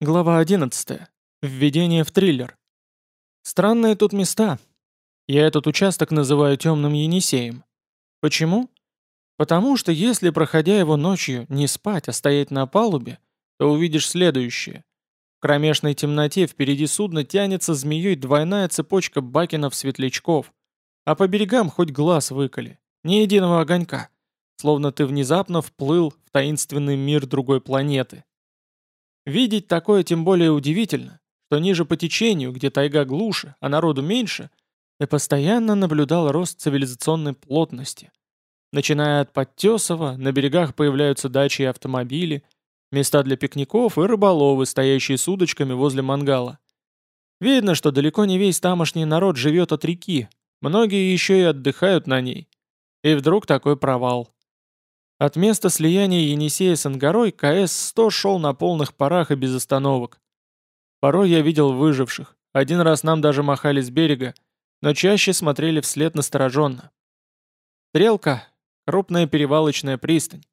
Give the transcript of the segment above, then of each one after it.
Глава 11. Введение в триллер. Странные тут места. Я этот участок называю темным Енисеем. Почему? Потому что если, проходя его ночью, не спать, а стоять на палубе, то увидишь следующее. В кромешной темноте впереди судна тянется змеей двойная цепочка бакенов-светлячков, а по берегам хоть глаз выколи, ни единого огонька, словно ты внезапно вплыл в таинственный мир другой планеты. Видеть такое тем более удивительно, что ниже по течению, где тайга глуше, а народу меньше, я постоянно наблюдал рост цивилизационной плотности. Начиная от Подтесова, на берегах появляются дачи и автомобили, места для пикников и рыболовы, стоящие с удочками возле мангала. Видно, что далеко не весь тамошний народ живет от реки, многие еще и отдыхают на ней. И вдруг такой провал. От места слияния Енисея с Ангарой КС-100 шел на полных парах и без остановок. Порой я видел выживших. Один раз нам даже махали с берега, но чаще смотрели вслед настороженно. Стрелка — крупная перевалочная пристань.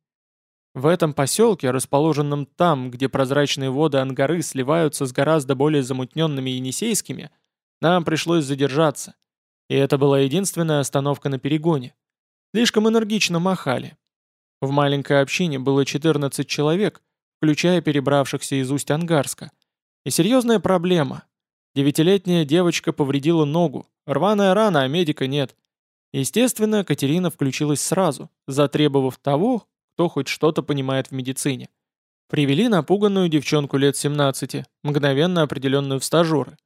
В этом поселке, расположенном там, где прозрачные воды Ангары сливаются с гораздо более замутненными енисейскими, нам пришлось задержаться. И это была единственная остановка на перегоне. Слишком энергично махали, в маленькой общине было 14 человек, включая перебравшихся из Усть-Ангарска. И серьезная проблема. Девятилетняя девочка повредила ногу, рваная рана, а медика нет. Естественно, Катерина включилась сразу, затребовав того, кто хоть что-то понимает в медицине. Привели напуганную девчонку лет 17, мгновенно определенную в стажеры.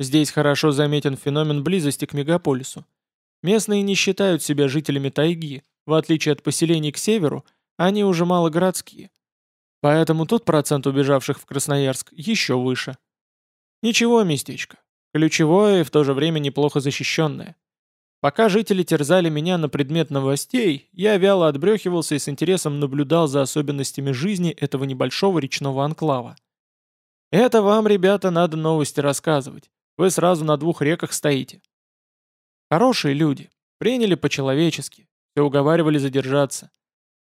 Здесь хорошо заметен феномен близости к мегаполису. Местные не считают себя жителями тайги, в отличие от поселений к северу, они уже малогородские. Поэтому тот процент убежавших в Красноярск еще выше. Ничего, местечко. Ключевое и в то же время неплохо защищенное. Пока жители терзали меня на предмет новостей, я вяло отбрехивался и с интересом наблюдал за особенностями жизни этого небольшого речного анклава. Это вам, ребята, надо новости рассказывать. Вы сразу на двух реках стоите. Хорошие люди. Приняли по-человечески и уговаривали задержаться.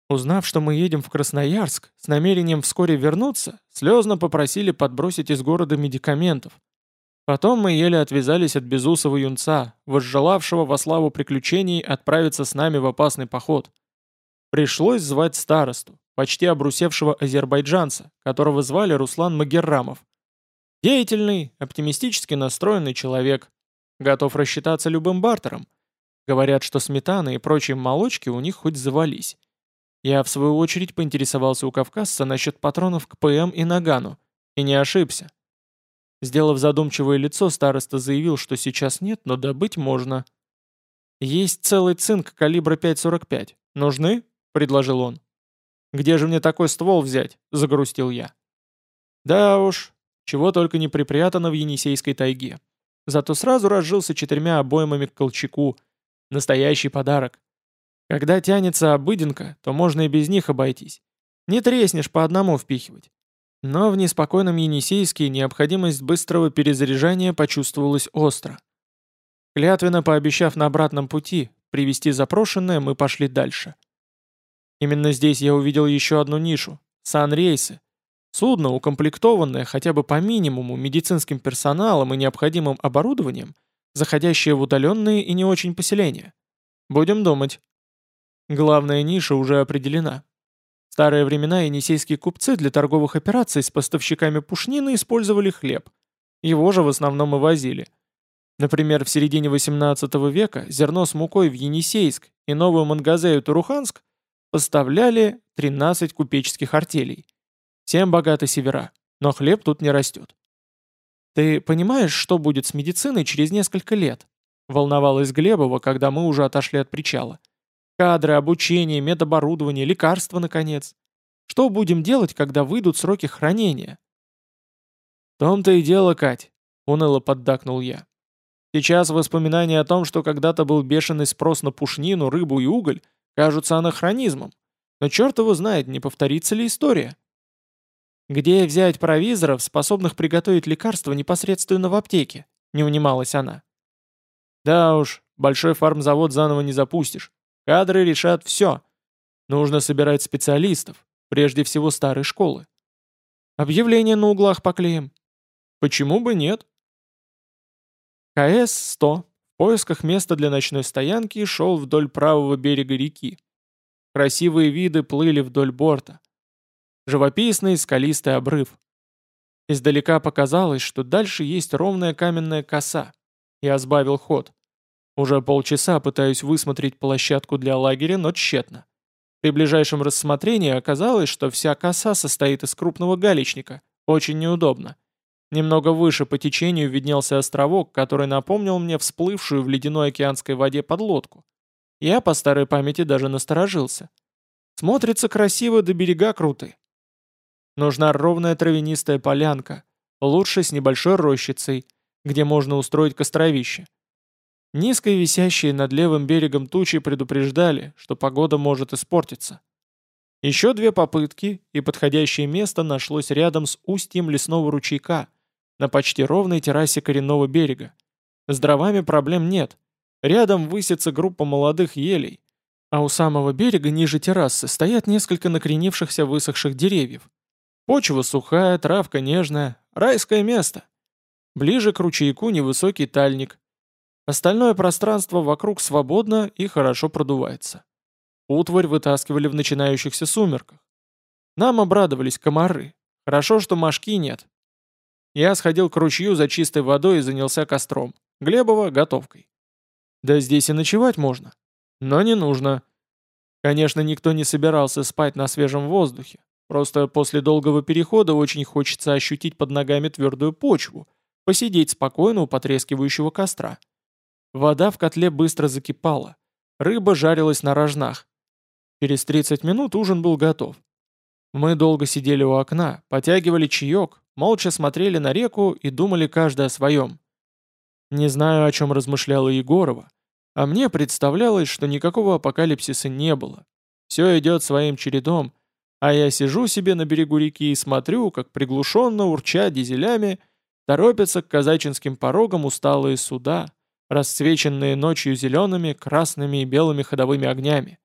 Узнав, что мы едем в Красноярск, с намерением вскоре вернуться, слезно попросили подбросить из города медикаментов. Потом мы еле отвязались от безусого юнца, возжелавшего во славу приключений отправиться с нами в опасный поход. Пришлось звать старосту, почти обрусевшего азербайджанца, которого звали Руслан Магеррамов. Деятельный, оптимистически настроенный человек, готов рассчитаться любым бартером, Говорят, что сметана и прочие молочки у них хоть завались. Я, в свою очередь, поинтересовался у кавказца насчет патронов к ПМ и Нагану. И не ошибся. Сделав задумчивое лицо, староста заявил, что сейчас нет, но добыть можно. «Есть целый цинк калибра 5,45. Нужны?» — предложил он. «Где же мне такой ствол взять?» — загрустил я. «Да уж, чего только не припрятано в Енисейской тайге. Зато сразу разжился четырьмя обоймами к Колчаку, Настоящий подарок. Когда тянется обыденка, то можно и без них обойтись. Не треснешь по одному впихивать. Но в неспокойном Енисейске необходимость быстрого перезаряжания почувствовалась остро. Клятвенно пообещав на обратном пути привести запрошенное, мы пошли дальше. Именно здесь я увидел еще одну нишу — санрейсы. Судно, укомплектованное хотя бы по минимуму медицинским персоналом и необходимым оборудованием, заходящие в удаленные и не очень поселения. Будем думать. Главная ниша уже определена. В старые времена енисейские купцы для торговых операций с поставщиками пушнины использовали хлеб. Его же в основном и возили. Например, в середине 18 века зерно с мукой в Енисейск и Новую Мангазею Туруханск поставляли 13 купеческих артелей. Всем богаты севера, но хлеб тут не растет. «Ты понимаешь, что будет с медициной через несколько лет?» Волновалась Глебова, когда мы уже отошли от причала. «Кадры, обучение, медоборудование, лекарства, наконец. Что будем делать, когда выйдут сроки хранения?» «В том-то и дело, Кать», — уныло поддакнул я. «Сейчас воспоминания о том, что когда-то был бешеный спрос на пушнину, рыбу и уголь, кажутся анахронизмом. Но черт его знает, не повторится ли история?» «Где взять провизоров, способных приготовить лекарства непосредственно в аптеке?» — не унималась она. «Да уж, большой фармзавод заново не запустишь. Кадры решат все. Нужно собирать специалистов, прежде всего старой школы. Объявление на углах поклеим. Почему бы нет? КС-100 в поисках места для ночной стоянки шел вдоль правого берега реки. Красивые виды плыли вдоль борта. Живописный скалистый обрыв. Издалека показалось, что дальше есть ровная каменная коса. Я сбавил ход. Уже полчаса пытаюсь высмотреть площадку для лагеря, но тщетно. При ближайшем рассмотрении оказалось, что вся коса состоит из крупного галечника. Очень неудобно. Немного выше по течению виднелся островок, который напомнил мне всплывшую в ледяной океанской воде подлодку. Я по старой памяти даже насторожился. Смотрится красиво, до берега круты. Нужна ровная травянистая полянка, лучше с небольшой рощицей, где можно устроить костровище. Низко висящие над левым берегом тучи предупреждали, что погода может испортиться. Еще две попытки, и подходящее место нашлось рядом с устьем лесного ручейка, на почти ровной террасе коренного берега. С дровами проблем нет. Рядом высится группа молодых елей, а у самого берега ниже террасы стоят несколько накренившихся высохших деревьев. Почва сухая, травка нежная, райское место. Ближе к ручейку невысокий тальник. Остальное пространство вокруг свободно и хорошо продувается. Утварь вытаскивали в начинающихся сумерках. Нам обрадовались комары. Хорошо, что мошки нет. Я сходил к ручью за чистой водой и занялся костром. Глебова — готовкой. Да здесь и ночевать можно. Но не нужно. Конечно, никто не собирался спать на свежем воздухе. Просто после долгого перехода очень хочется ощутить под ногами твердую почву, посидеть спокойно у потрескивающего костра. Вода в котле быстро закипала. Рыба жарилась на рожнах. Через 30 минут ужин был готов. Мы долго сидели у окна, потягивали чаек, молча смотрели на реку и думали каждый о своем. Не знаю, о чем размышляла Егорова, а мне представлялось, что никакого апокалипсиса не было. Все идет своим чередом — а я сижу себе на берегу реки и смотрю, как приглушенно урча дизелями торопятся к казачинским порогам усталые суда, расцвеченные ночью зелеными, красными и белыми ходовыми огнями.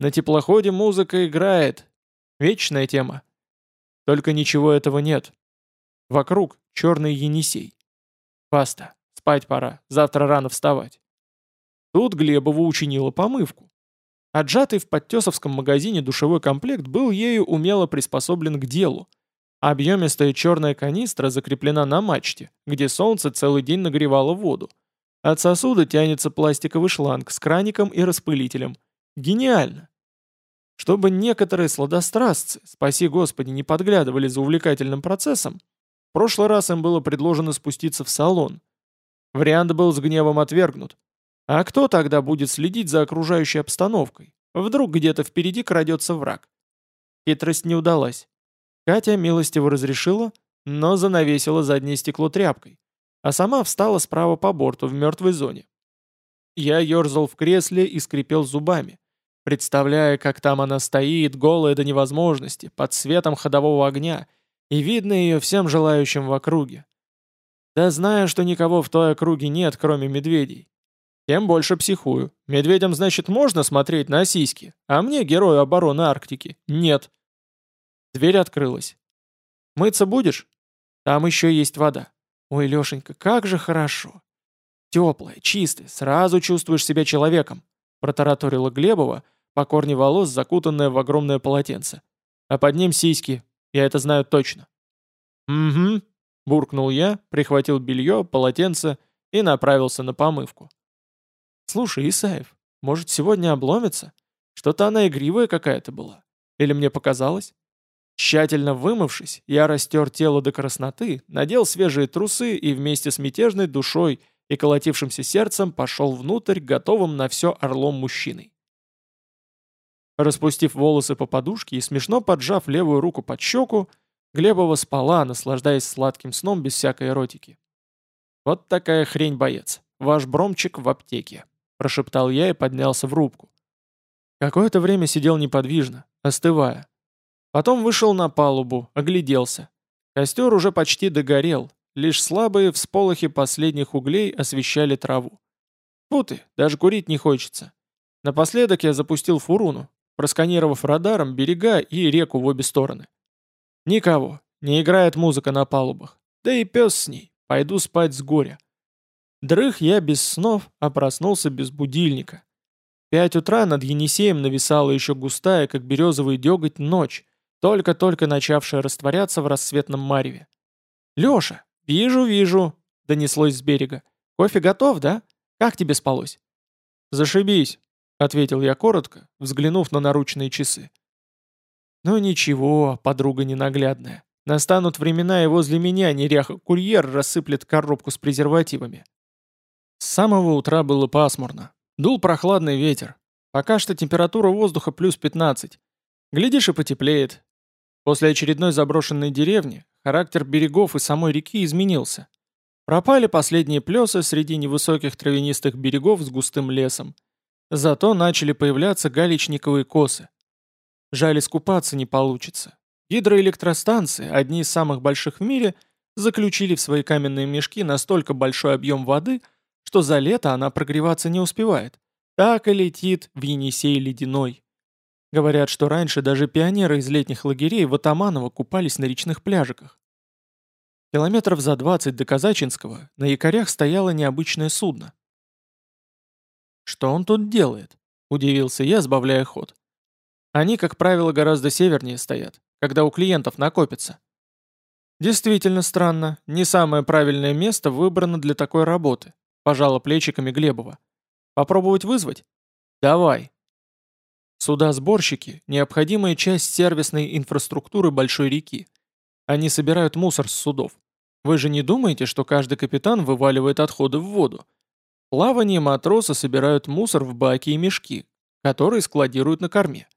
На теплоходе музыка играет. Вечная тема. Только ничего этого нет. Вокруг черный Енисей. Баста, спать пора, завтра рано вставать. Тут Глебова учинила помывку. Отжатый в подтесовском магазине душевой комплект был ею умело приспособлен к делу. Объемистая черная канистра закреплена на мачте, где солнце целый день нагревало воду. От сосуда тянется пластиковый шланг с краником и распылителем. Гениально! Чтобы некоторые сладострастцы, спаси господи, не подглядывали за увлекательным процессом, в прошлый раз им было предложено спуститься в салон. Вариант был с гневом отвергнут. А кто тогда будет следить за окружающей обстановкой? Вдруг где-то впереди крадется враг. Хитрость не удалась. Катя милостиво разрешила, но занавесила заднее стекло тряпкой, а сама встала справа по борту в мертвой зоне. Я ерзал в кресле и скрипел зубами, представляя, как там она стоит, голая до невозможности, под светом ходового огня, и видно ее всем желающим в округе. Да знаю, что никого в той округе нет, кроме медведей, тем больше психую. Медведям, значит, можно смотреть на сиськи, а мне, герою обороны Арктики, нет. Дверь открылась. «Мыться будешь? Там еще есть вода. Ой, Лешенька, как же хорошо. Теплая, чистая, сразу чувствуешь себя человеком», протараторила Глебова, по корне волос закутанная в огромное полотенце. «А под ним сиськи, я это знаю точно». «Угу», буркнул я, прихватил белье, полотенце и направился на помывку. «Слушай, Исаев, может, сегодня обломится? Что-то она игривая какая-то была. Или мне показалось?» Тщательно вымывшись, я растер тело до красноты, надел свежие трусы и вместе с мятежной душой и колотившимся сердцем пошел внутрь, готовым на все орлом мужчиной. Распустив волосы по подушке и смешно поджав левую руку под щеку, Глебова спала, наслаждаясь сладким сном без всякой эротики. Вот такая хрень, боец. Ваш бромчик в аптеке прошептал я и поднялся в рубку. Какое-то время сидел неподвижно, остывая. Потом вышел на палубу, огляделся. Костер уже почти догорел, лишь слабые всполохи последних углей освещали траву. Фу ты, даже курить не хочется. Напоследок я запустил фуруну, просканировав радаром берега и реку в обе стороны. Никого, не играет музыка на палубах. Да и пес с ней, пойду спать с горя. Дрых я без снов, а проснулся без будильника. Пять утра над Енисеем нависала еще густая, как березовый деготь, ночь, только-только начавшая растворяться в рассветном мареве. «Леша, вижу, вижу», — донеслось с берега. «Кофе готов, да? Как тебе спалось?» «Зашибись», — ответил я коротко, взглянув на наручные часы. «Ну ничего, подруга ненаглядная. Настанут времена, и возле меня неряха-курьер рассыплет коробку с презервативами». С самого утра было пасмурно. Дул прохладный ветер. Пока что температура воздуха плюс 15. Глядишь и потеплеет. После очередной заброшенной деревни характер берегов и самой реки изменился. Пропали последние плесы среди невысоких травянистых берегов с густым лесом. Зато начали появляться галечниковые косы. Жаль, искупаться не получится. Гидроэлектростанции, одни из самых больших в мире, заключили в свои каменные мешки настолько большой объем воды – что за лето она прогреваться не успевает. Так и летит в Енисей ледяной. Говорят, что раньше даже пионеры из летних лагерей в Атаманово купались на речных пляжиках. Километров за 20 до Казачинского на якорях стояло необычное судно. «Что он тут делает?» – удивился я, сбавляя ход. «Они, как правило, гораздо севернее стоят, когда у клиентов накопится». Действительно странно, не самое правильное место выбрано для такой работы. Пожала плечиками Глебова. Попробовать вызвать? Давай. Суда-сборщики – необходимая часть сервисной инфраструктуры большой реки. Они собирают мусор с судов. Вы же не думаете, что каждый капитан вываливает отходы в воду? В плавании матросы собирают мусор в баки и мешки, которые складируют на корме.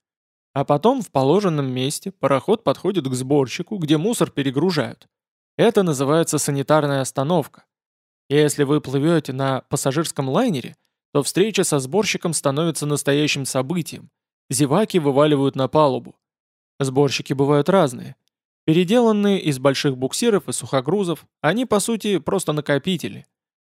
А потом в положенном месте пароход подходит к сборщику, где мусор перегружают. Это называется санитарная остановка. Если вы плывете на пассажирском лайнере, то встреча со сборщиком становится настоящим событием. Зеваки вываливают на палубу. Сборщики бывают разные. Переделанные из больших буксиров и сухогрузов, они по сути просто накопители.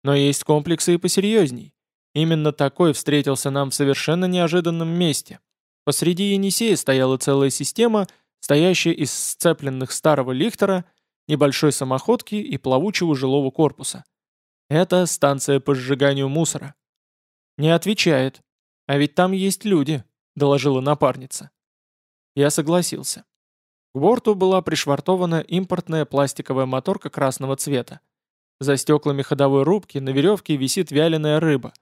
Но есть комплексы и посерьезней. Именно такой встретился нам в совершенно неожиданном месте. Посреди Енисея стояла целая система, стоящая из сцепленных старого лихтера, небольшой самоходки и плавучего жилого корпуса. Это станция по сжиганию мусора. Не отвечает. А ведь там есть люди, доложила напарница. Я согласился. К борту была пришвартована импортная пластиковая моторка красного цвета. За стеклами ходовой рубки на веревке висит вяленая рыба.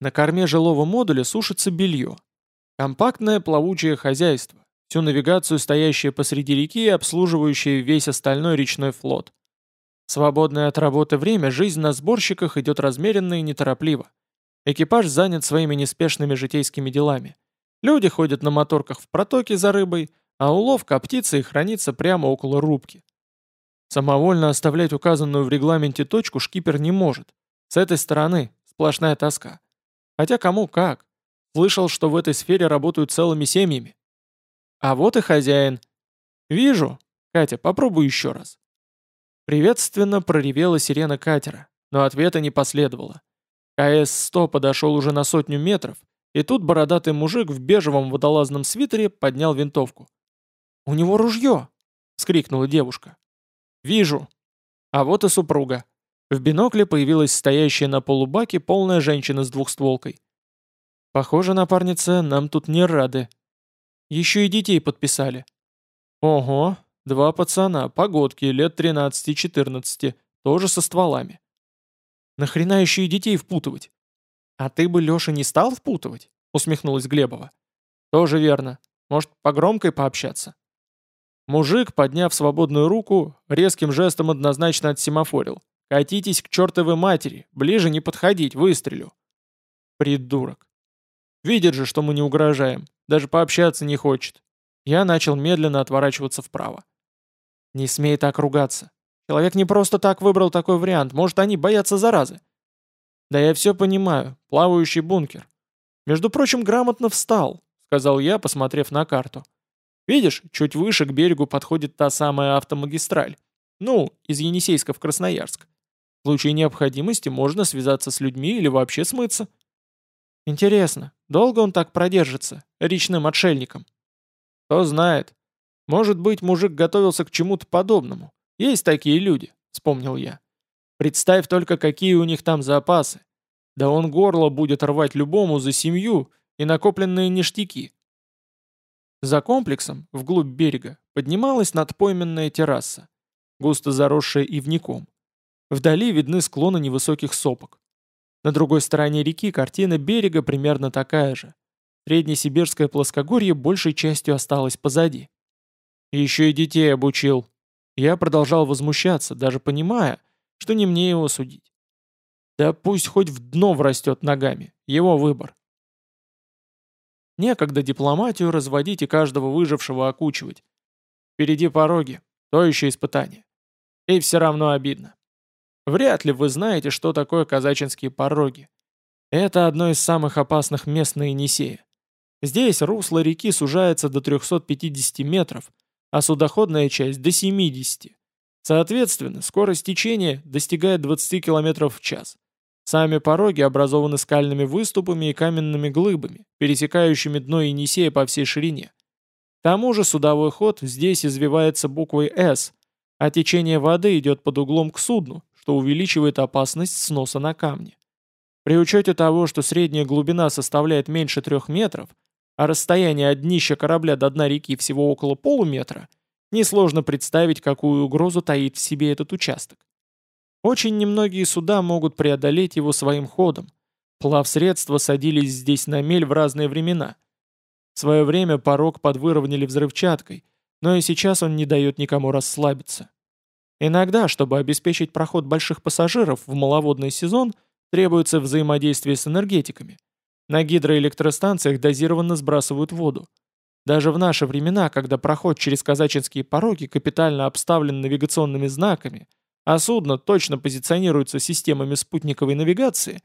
На корме жилого модуля сушится белье. Компактное плавучее хозяйство, всю навигацию стоящее посреди реки и обслуживающее весь остальной речной флот. Свободное от работы время жизнь на сборщиках идет размеренно и неторопливо. Экипаж занят своими неспешными житейскими делами. Люди ходят на моторках в протоке за рыбой, а улов коптится и хранится прямо около рубки. Самовольно оставлять указанную в регламенте точку шкипер не может. С этой стороны сплошная тоска. Хотя кому как. Слышал, что в этой сфере работают целыми семьями. А вот и хозяин. Вижу. Катя, попробуй еще раз. Приветственно проревела сирена катера, но ответа не последовало. КС-100 подошел уже на сотню метров, и тут бородатый мужик в бежевом водолазном свитере поднял винтовку. «У него ружье!» — вскрикнула девушка. «Вижу!» А вот и супруга. В бинокле появилась стоящая на полубаке полная женщина с двухстволкой. «Похоже, напарница, нам тут не рады. Еще и детей подписали». «Ого, Два пацана, погодки, лет 13-14, тоже со стволами. Нахрена еще и детей впутывать? А ты бы, Леша, не стал впутывать? Усмехнулась Глебова. Тоже верно. Может, погромкой пообщаться? Мужик, подняв свободную руку, резким жестом однозначно отсемафорил. «Катитесь к чертовой матери, ближе не подходить, выстрелю». Придурок. Видит же, что мы не угрожаем, даже пообщаться не хочет. Я начал медленно отворачиваться вправо. Не смей так ругаться. Человек не просто так выбрал такой вариант, может, они боятся заразы. Да я все понимаю, плавающий бункер. Между прочим, грамотно встал, сказал я, посмотрев на карту. Видишь, чуть выше к берегу подходит та самая автомагистраль. Ну, из Енисейска в Красноярск. В случае необходимости можно связаться с людьми или вообще смыться. Интересно, долго он так продержится, речным отшельником? Кто знает. Может быть, мужик готовился к чему-то подобному. Есть такие люди, вспомнил я. Представь только, какие у них там запасы. Да он горло будет рвать любому за семью и накопленные ништяки. За комплексом, вглубь берега, поднималась надпойменная терраса, густо заросшая ивником. Вдали видны склоны невысоких сопок. На другой стороне реки картина берега примерно такая же. Среднесибирское плоскогорье большей частью осталось позади. Еще и детей обучил. Я продолжал возмущаться, даже понимая, что не мне его судить. Да пусть хоть в дно врастет ногами, его выбор. Некогда дипломатию разводить и каждого выжившего окучивать. Впереди пороги, то еще испытание. И все равно обидно. Вряд ли вы знаете, что такое казачинские пороги. Это одно из самых опасных мест на Енисее. Здесь русло реки сужается до 350 метров, а судоходная часть до 70. Соответственно, скорость течения достигает 20 км в час. Сами пороги образованы скальными выступами и каменными глыбами, пересекающими дно Енисея по всей ширине. К тому же судовой ход здесь извивается буквой «С», а течение воды идет под углом к судну, что увеличивает опасность сноса на камни. При учете того, что средняя глубина составляет меньше трех метров, а расстояние от днища корабля до дна реки всего около полуметра, несложно представить, какую угрозу таит в себе этот участок. Очень немногие суда могут преодолеть его своим ходом. Плавсредства садились здесь на мель в разные времена. В свое время порог подвыровняли взрывчаткой, но и сейчас он не дает никому расслабиться. Иногда, чтобы обеспечить проход больших пассажиров в маловодный сезон, требуется взаимодействие с энергетиками. На гидроэлектростанциях дозированно сбрасывают воду. Даже в наши времена, когда проход через казачинские пороги капитально обставлен навигационными знаками, а судно точно позиционируется системами спутниковой навигации,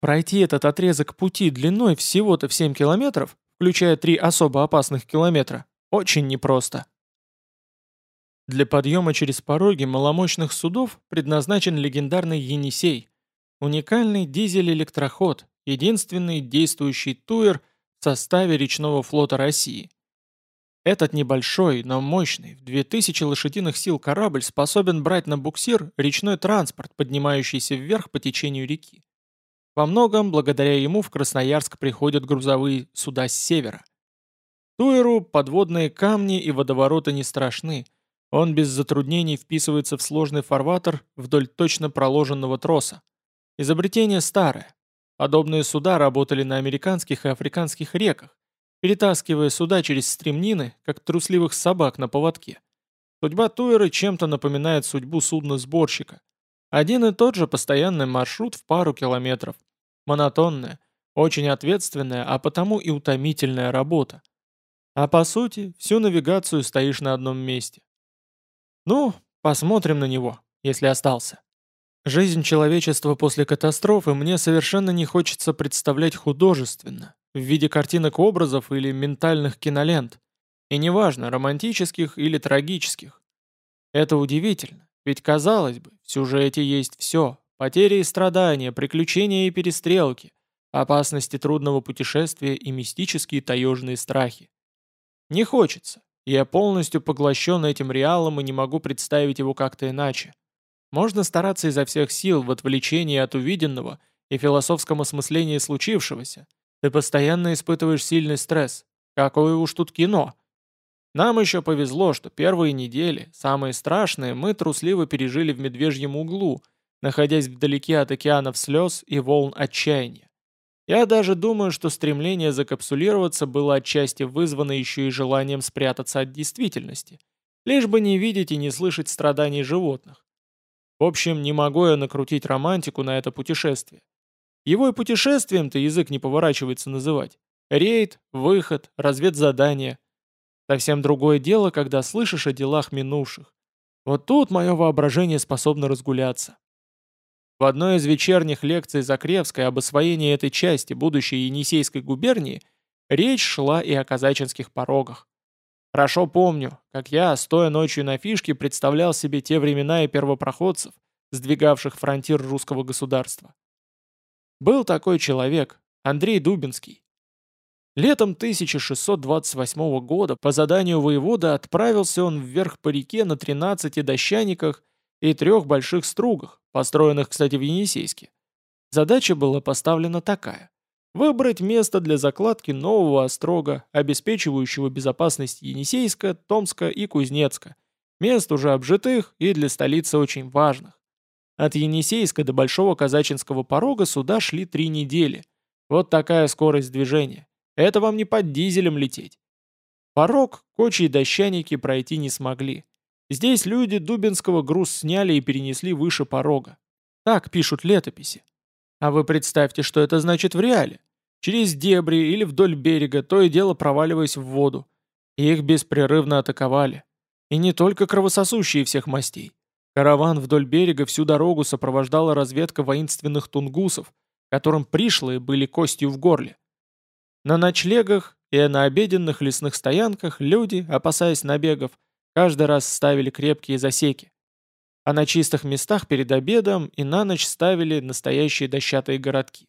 пройти этот отрезок пути длиной всего-то в 7 километров, включая три особо опасных километра, очень непросто. Для подъема через пороги маломощных судов предназначен легендарный «Енисей», уникальный дизель-электроход, единственный действующий туер в составе речного флота России – этот небольшой, но мощный, в 2000 лошадиных сил корабль способен брать на буксир речной транспорт, поднимающийся вверх по течению реки. Во многом, благодаря ему, в Красноярск приходят грузовые суда с севера. Туеру подводные камни и водовороты не страшны. Он без затруднений вписывается в сложный фарватер вдоль точно проложенного троса. Изобретение старое. Подобные суда работали на американских и африканских реках, перетаскивая суда через стремнины, как трусливых собак на поводке. Судьба Туэра чем-то напоминает судьбу судна-сборщика. Один и тот же постоянный маршрут в пару километров. Монотонная, очень ответственная, а потому и утомительная работа. А по сути, всю навигацию стоишь на одном месте. Ну, посмотрим на него, если остался. Жизнь человечества после катастрофы мне совершенно не хочется представлять художественно, в виде картинок образов или ментальных кинолент. И неважно, романтических или трагических. Это удивительно, ведь казалось бы, в сюжете есть все. Потери и страдания, приключения и перестрелки, опасности трудного путешествия и мистические таежные страхи. Не хочется. Я полностью поглощен этим реалом и не могу представить его как-то иначе. Можно стараться изо всех сил в отвлечении от увиденного и философском осмыслении случившегося. Ты постоянно испытываешь сильный стресс. Какое уж тут кино. Нам еще повезло, что первые недели, самые страшные, мы трусливо пережили в медвежьем углу, находясь вдалеке от океанов слез и волн отчаяния. Я даже думаю, что стремление закапсулироваться было отчасти вызвано еще и желанием спрятаться от действительности, лишь бы не видеть и не слышать страданий животных. В общем, не могу я накрутить романтику на это путешествие. Его и путешествием-то язык не поворачивается называть. Рейд, выход, разведзадание. Совсем другое дело, когда слышишь о делах минувших. Вот тут мое воображение способно разгуляться. В одной из вечерних лекций Закревской об освоении этой части будущей Енисейской губернии речь шла и о казачинских порогах. Хорошо помню, как я, стоя ночью на фишке, представлял себе те времена и первопроходцев, сдвигавших фронтир русского государства. Был такой человек, Андрей Дубинский. Летом 1628 года по заданию воевода отправился он вверх по реке на 13 дощаниках и трех больших стругах, построенных, кстати, в Енисейске. Задача была поставлена такая. Выбрать место для закладки нового острога, обеспечивающего безопасность Енисейска, Томска и Кузнецка, мест уже обжитых и для столицы очень важных. От Енисейска до Большого Казачинского порога суда шли три недели. Вот такая скорость движения. Это вам не под дизелем лететь. Порог, кочи и дощаники пройти не смогли. Здесь люди Дубинского груз сняли и перенесли выше порога. Так пишут летописи. А вы представьте, что это значит в реале. Через дебри или вдоль берега, то и дело проваливаясь в воду. Их беспрерывно атаковали. И не только кровососущие всех мастей. Караван вдоль берега всю дорогу сопровождала разведка воинственных тунгусов, которым пришлые были костью в горле. На ночлегах и на обеденных лесных стоянках люди, опасаясь набегов, каждый раз ставили крепкие засеки. А на чистых местах перед обедом и на ночь ставили настоящие дощатые городки.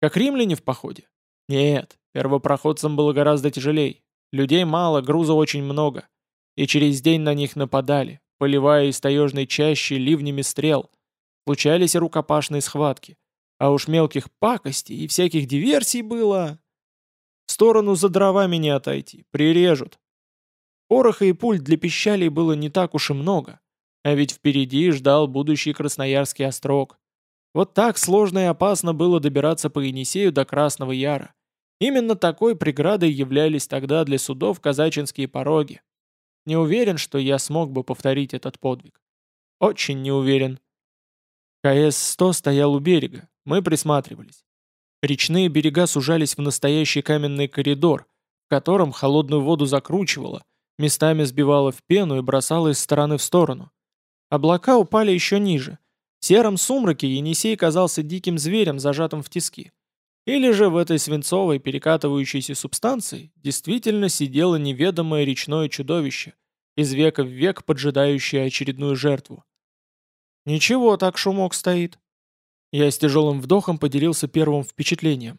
Как римляне в походе? Нет, первопроходцам было гораздо тяжелей. Людей мало, груза очень много. И через день на них нападали, поливая из таежной чащи ливнями стрел. Случались и рукопашные схватки. А уж мелких пакостей и всяких диверсий было. В сторону за дровами не отойти, прирежут. Пороха и пуль для пищалей было не так уж и много. А ведь впереди ждал будущий Красноярский острог. Вот так сложно и опасно было добираться по Енисею до Красного Яра. Именно такой преградой являлись тогда для судов казачинские пороги. Не уверен, что я смог бы повторить этот подвиг. Очень не уверен. КС-100 стоял у берега, мы присматривались. Речные берега сужались в настоящий каменный коридор, в котором холодную воду закручивало, местами сбивало в пену и бросало из стороны в сторону. Облака упали еще ниже. В сером сумраке Енисей казался диким зверем, зажатым в тиски. Или же в этой свинцовой перекатывающейся субстанции действительно сидело неведомое речное чудовище, из века в век поджидающее очередную жертву. Ничего, так шумок стоит. Я с тяжелым вдохом поделился первым впечатлением.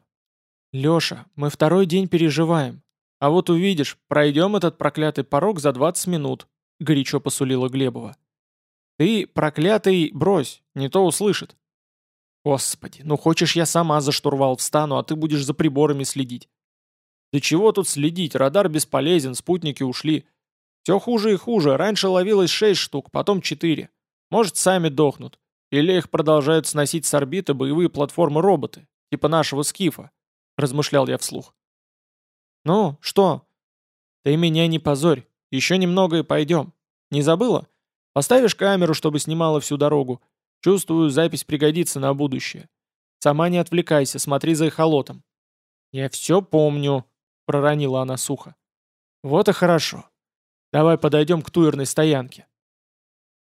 «Леша, мы второй день переживаем. А вот увидишь, пройдем этот проклятый порог за 20 минут», — горячо посулила Глебова. «Ты, проклятый, брось, не то услышит». «Господи, ну хочешь я сама за штурвал встану, а ты будешь за приборами следить». «Да чего тут следить, радар бесполезен, спутники ушли. Все хуже и хуже, раньше ловилось шесть штук, потом четыре. Может, сами дохнут. Или их продолжают сносить с орбиты боевые платформы-роботы, типа нашего скифа, размышлял я вслух. Ну, что? Ты меня не позорь, еще немного и пойдем. Не забыла? Поставишь камеру, чтобы снимала всю дорогу. Чувствую, запись пригодится на будущее. Сама не отвлекайся, смотри за эхолотом. Я все помню, проронила она сухо. Вот и хорошо. Давай подойдем к туерной стоянке.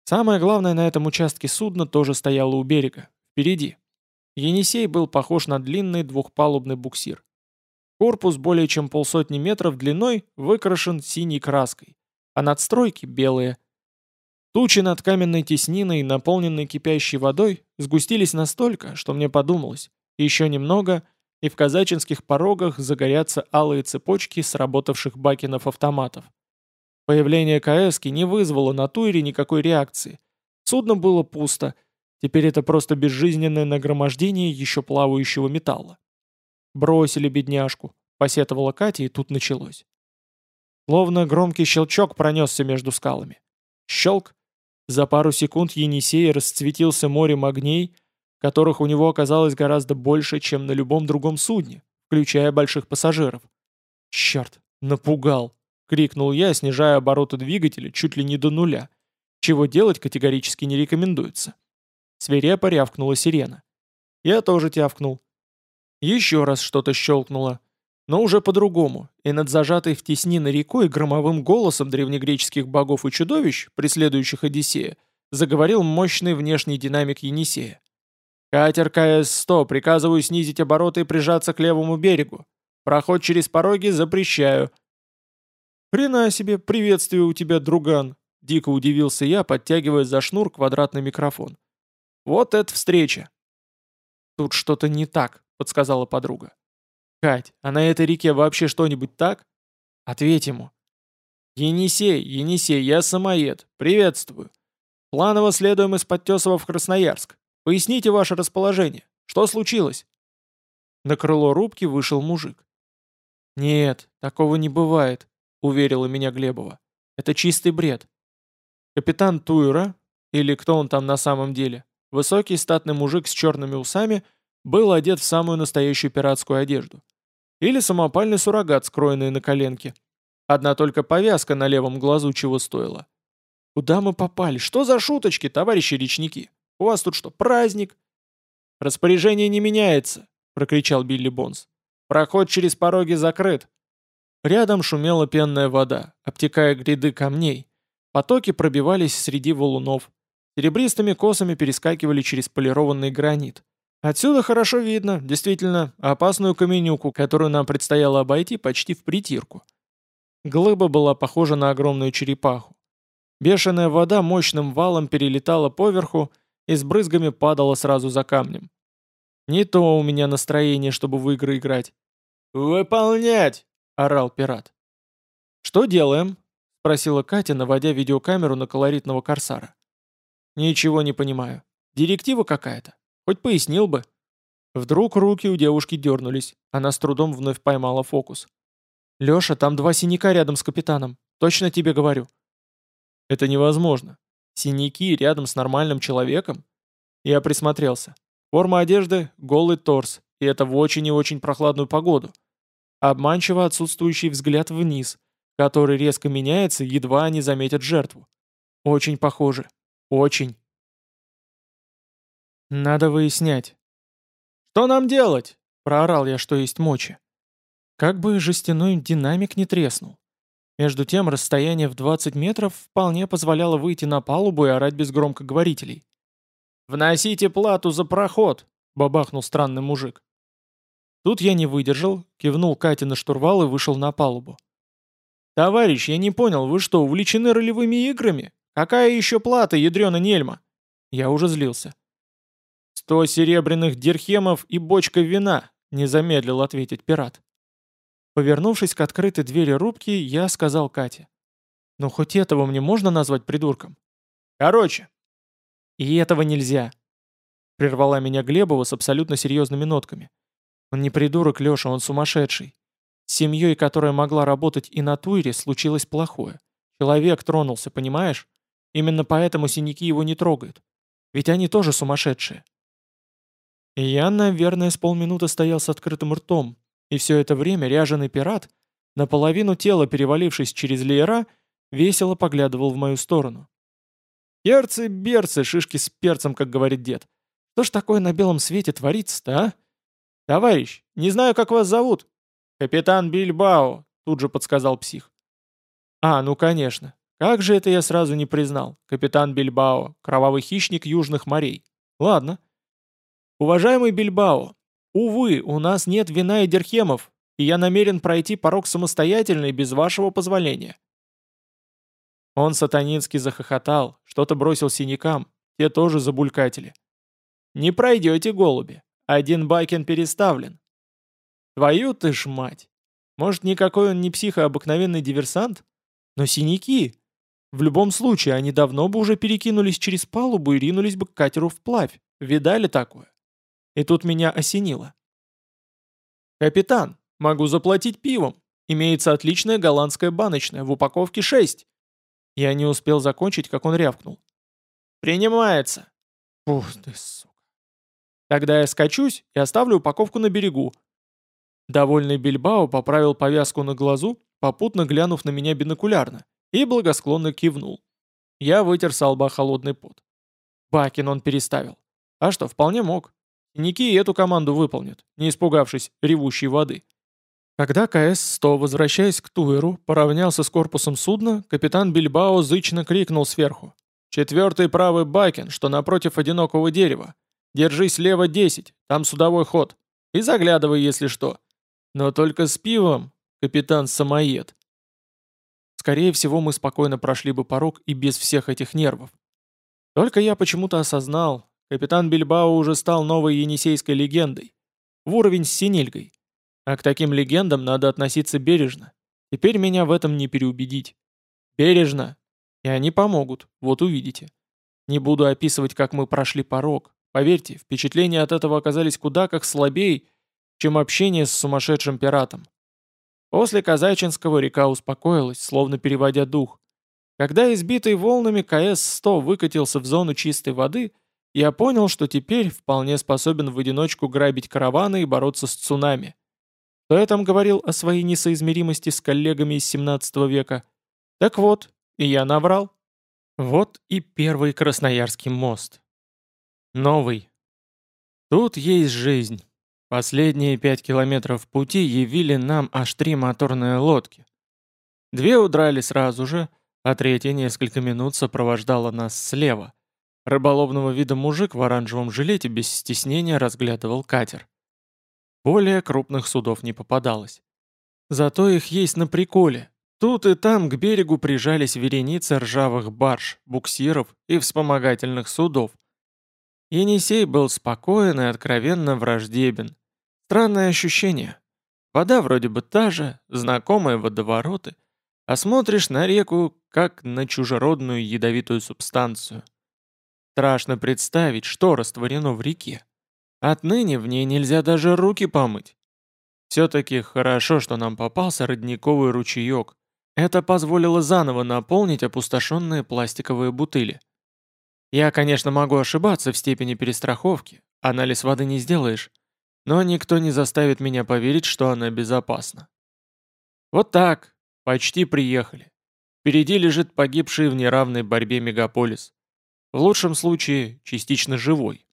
Самое главное на этом участке судна тоже стояло у берега, впереди. Енисей был похож на длинный двухпалубный буксир. Корпус более чем полсотни метров длиной выкрашен синей краской, а надстройки белые. Тучи над каменной тесниной, наполненной кипящей водой, сгустились настолько, что мне подумалось, еще немного, и в казачинских порогах загорятся алые цепочки сработавших бакенов-автоматов. Появление КСки не вызвало на туре никакой реакции. Судно было пусто. Теперь это просто безжизненное нагромождение еще плавающего металла. «Бросили бедняжку», — посетовала Катя, и тут началось. Словно громкий щелчок пронесся между скалами. Щелк. За пару секунд Енисей расцветился морем огней, которых у него оказалось гораздо больше, чем на любом другом судне, включая больших пассажиров. Черт, напугал. — крикнул я, снижая обороты двигателя чуть ли не до нуля, чего делать категорически не рекомендуется. Свирепо рявкнула сирена. Я тоже тявкнул. Еще раз что-то щелкнуло, но уже по-другому, и над зажатой в тесниной рекой громовым голосом древнегреческих богов и чудовищ, преследующих Одиссея, заговорил мощный внешний динамик Енисея. «Катер КС-100, приказываю снизить обороты и прижаться к левому берегу. Проход через пороги запрещаю. «Хрена себе, приветствие у тебя, друган!» Дико удивился я, подтягивая за шнур квадратный микрофон. «Вот это встреча!» «Тут что-то не так», — подсказала подруга. Кать, а на этой реке вообще что-нибудь так? Ответь ему. Енисей, Енисей, я самоед. Приветствую. Планово следуем из Подтесова в Красноярск. Поясните ваше расположение. Что случилось? На крыло рубки вышел мужик. «Нет, такого не бывает», — уверила меня Глебова. «Это чистый бред. Капитан Туйра, или кто он там на самом деле, высокий статный мужик с черными усами, был одет в самую настоящую пиратскую одежду. Или самопальный суррогат, скроенный на коленке. Одна только повязка на левом глазу чего стоила. Куда мы попали? Что за шуточки, товарищи речники? У вас тут что, праздник? Распоряжение не меняется, прокричал Билли Бонс. Проход через пороги закрыт. Рядом шумела пенная вода, обтекая гряды камней. Потоки пробивались среди валунов. Серебристыми косами перескакивали через полированный гранит. Отсюда хорошо видно, действительно, опасную каменюку, которую нам предстояло обойти почти в притирку. Глыба была похожа на огромную черепаху. Бешеная вода мощным валом перелетала поверху и с брызгами падала сразу за камнем. Не то у меня настроение, чтобы в игры играть. «Выполнять!» — орал пират. «Что делаем?» — спросила Катя, наводя видеокамеру на колоритного корсара. «Ничего не понимаю. Директива какая-то. Хоть пояснил бы». Вдруг руки у девушки дернулись. Она с трудом вновь поймала фокус. «Леша, там два синяка рядом с капитаном. Точно тебе говорю». «Это невозможно. Синяки рядом с нормальным человеком?» Я присмотрелся. Форма одежды — голый торс, и это в очень и очень прохладную погоду. Обманчиво отсутствующий взгляд вниз, который резко меняется, едва они заметят жертву. Очень похоже. Очень. Надо выяснять. «Что нам делать?» — проорал я, что есть мочи. Как бы жестяной динамик не треснул. Между тем, расстояние в 20 метров вполне позволяло выйти на палубу и орать без громкоговорителей. «Вносите плату за проход!» — бабахнул странный мужик. Тут я не выдержал, кивнул Кате на штурвал и вышел на палубу. «Товарищ, я не понял, вы что, увлечены ролевыми играми? Какая еще плата, ядрена нельма?» Я уже злился. «Сто серебряных дирхемов и бочка вина», — не замедлил ответить пират. Повернувшись к открытой двери рубки, я сказал Кате. «Ну хоть этого мне можно назвать придурком?» «Короче». «И этого нельзя», — прервала меня Глебова с абсолютно серьезными нотками. «Он не придурок, Леша, он сумасшедший. С семьей, которая могла работать и на Туйре, случилось плохое. Человек тронулся, понимаешь? Именно поэтому синяки его не трогают. Ведь они тоже сумасшедшие». Я, наверное, с полминуты стоял с открытым ртом, и все это время ряженый пират, наполовину тела перевалившись через леера, весело поглядывал в мою сторону. «Перцы-берцы, шишки с перцем, как говорит дед. Что ж такое на белом свете творится-то, а? Товарищ, не знаю, как вас зовут». «Капитан Бильбао», — тут же подсказал псих. «А, ну конечно. Как же это я сразу не признал? Капитан Бильбао, кровавый хищник южных морей. Ладно. Уважаемый Бильбао, Увы, у нас нет вина и дирхемов, и я намерен пройти порог самостоятельно и без вашего позволения». Он сатанински захохотал, что-то бросил синякам, те тоже забулькатели. «Не пройдете, голуби, один Байкен переставлен». «Твою ты ж мать! Может, никакой он не псих, а обыкновенный диверсант? Но синяки! В любом случае, они давно бы уже перекинулись через палубу и ринулись бы к катеру вплавь. Видали такое? И тут меня осенило. «Капитан, могу заплатить пивом. Имеется отличная голландская баночная, в упаковке 6». Я не успел закончить, как он рявкнул. «Принимается». Ух ты, сука. Тогда я скачусь и оставлю упаковку на берегу. Довольный Бильбао поправил повязку на глазу, попутно глянув на меня бинокулярно, и благосклонно кивнул. Я вытер с лба холодный пот. Бакин он переставил. А что, вполне мог. Ники эту команду выполнят, не испугавшись ревущей воды. Когда КС-100, возвращаясь к Туэру, поравнялся с корпусом судна, капитан Бильбао зычно крикнул сверху. «Четвертый правый бакен, что напротив одинокого дерева. Держись слева 10, там судовой ход. И заглядывай, если что. Но только с пивом, капитан Самоед». Скорее всего, мы спокойно прошли бы порог и без всех этих нервов. Только я почему-то осознал, Капитан Бильбао уже стал новой енисейской легендой. В уровень с Синильгой. А к таким легендам надо относиться бережно. Теперь меня в этом не переубедить. Бережно. И они помогут, вот увидите. Не буду описывать, как мы прошли порог. Поверьте, впечатления от этого оказались куда как слабее, чем общение с сумасшедшим пиратом. После Казачинского река успокоилась, словно переводя дух. Когда избитый волнами КС-100 выкатился в зону чистой воды, я понял, что теперь вполне способен в одиночку грабить караваны и бороться с цунами. Кто я там говорил о своей несоизмеримости с коллегами из 17 века? Так вот, и я наврал. Вот и первый Красноярский мост. Новый. Тут есть жизнь. Последние пять километров пути явили нам аж три моторные лодки. Две удрали сразу же, а третья несколько минут сопровождала нас слева. Рыболовного вида мужик в оранжевом жилете без стеснения разглядывал катер. Более крупных судов не попадалось. Зато их есть на приколе. Тут и там к берегу прижались вереницы ржавых барж, буксиров и вспомогательных судов. Енисей был спокоен и откровенно враждебен. Странное ощущение. Вода вроде бы та же, знакомые водовороты, а смотришь на реку, как на чужеродную ядовитую субстанцию. Страшно представить, что растворено в реке. Отныне в ней нельзя даже руки помыть. Все-таки хорошо, что нам попался родниковый ручеек. Это позволило заново наполнить опустошенные пластиковые бутыли. Я, конечно, могу ошибаться в степени перестраховки, анализ воды не сделаешь, но никто не заставит меня поверить, что она безопасна. Вот так, Почти приехали. Впереди лежит погибший в неравной борьбе мегаполис. В лучшем случае, частично живой.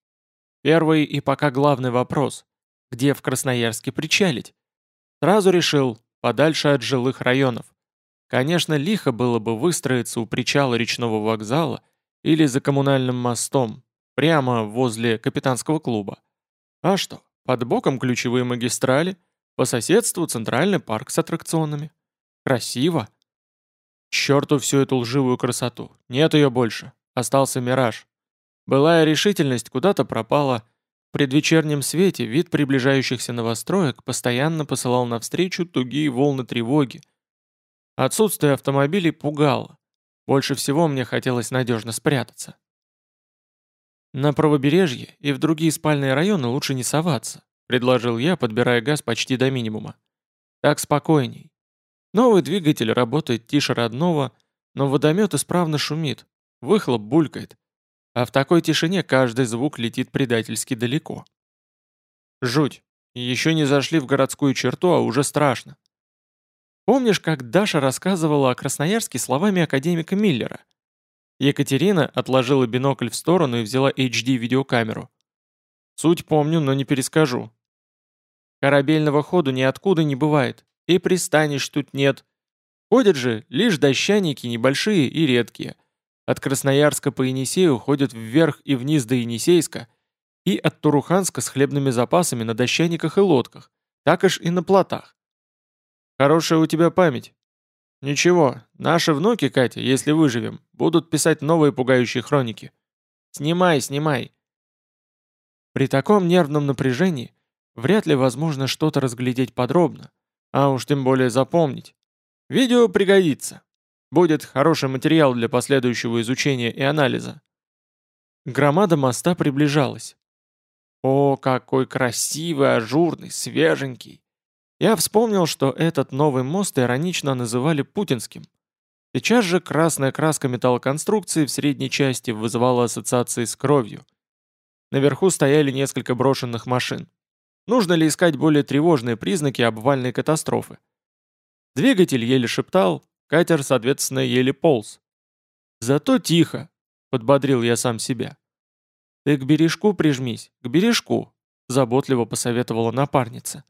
Первый и пока главный вопрос – где в Красноярске причалить? Сразу решил, подальше от жилых районов. Конечно, лихо было бы выстроиться у причала речного вокзала или за коммунальным мостом, прямо возле капитанского клуба. А что, под боком ключевые магистрали, по соседству центральный парк с аттракционами. Красиво. Черту всю эту лживую красоту. Нет ее больше. Остался мираж. Былая решительность куда-то пропала. В предвечернем свете вид приближающихся новостроек постоянно посылал навстречу тугие волны тревоги. Отсутствие автомобилей пугало. Больше всего мне хотелось надежно спрятаться. На правобережье и в другие спальные районы лучше не соваться, предложил я, подбирая газ почти до минимума. Так спокойней. Новый двигатель работает тише родного, но водомет исправно шумит, выхлоп булькает, а в такой тишине каждый звук летит предательски далеко. Жуть. Еще не зашли в городскую черту, а уже страшно. Помнишь, как Даша рассказывала о Красноярске словами академика Миллера? Екатерина отложила бинокль в сторону и взяла HD-видеокамеру. Суть помню, но не перескажу. Корабельного ходу ниоткуда не бывает. И пристанищ тут нет. Ходят же лишь дощаники небольшие и редкие. От Красноярска по Енисею ходят вверх и вниз до Енисейска, и от Туруханска с хлебными запасами на дощаниках и лодках, так аж и на плотах. Хорошая у тебя память. Ничего, наши внуки, Катя, если выживем, будут писать новые пугающие хроники. Снимай, снимай. При таком нервном напряжении вряд ли возможно что-то разглядеть подробно, а уж тем более запомнить. Видео пригодится. Будет хороший материал для последующего изучения и анализа. Громада моста приближалась. О, какой красивый, ажурный, свеженький. Я вспомнил, что этот новый мост иронично называли путинским. Сейчас же красная краска металлоконструкции в средней части вызывала ассоциации с кровью. Наверху стояли несколько брошенных машин. Нужно ли искать более тревожные признаки обвальной катастрофы? Двигатель еле шептал, катер, соответственно, еле полз. «Зато тихо», — подбодрил я сам себя. «Ты к бережку прижмись, к бережку», — заботливо посоветовала напарница.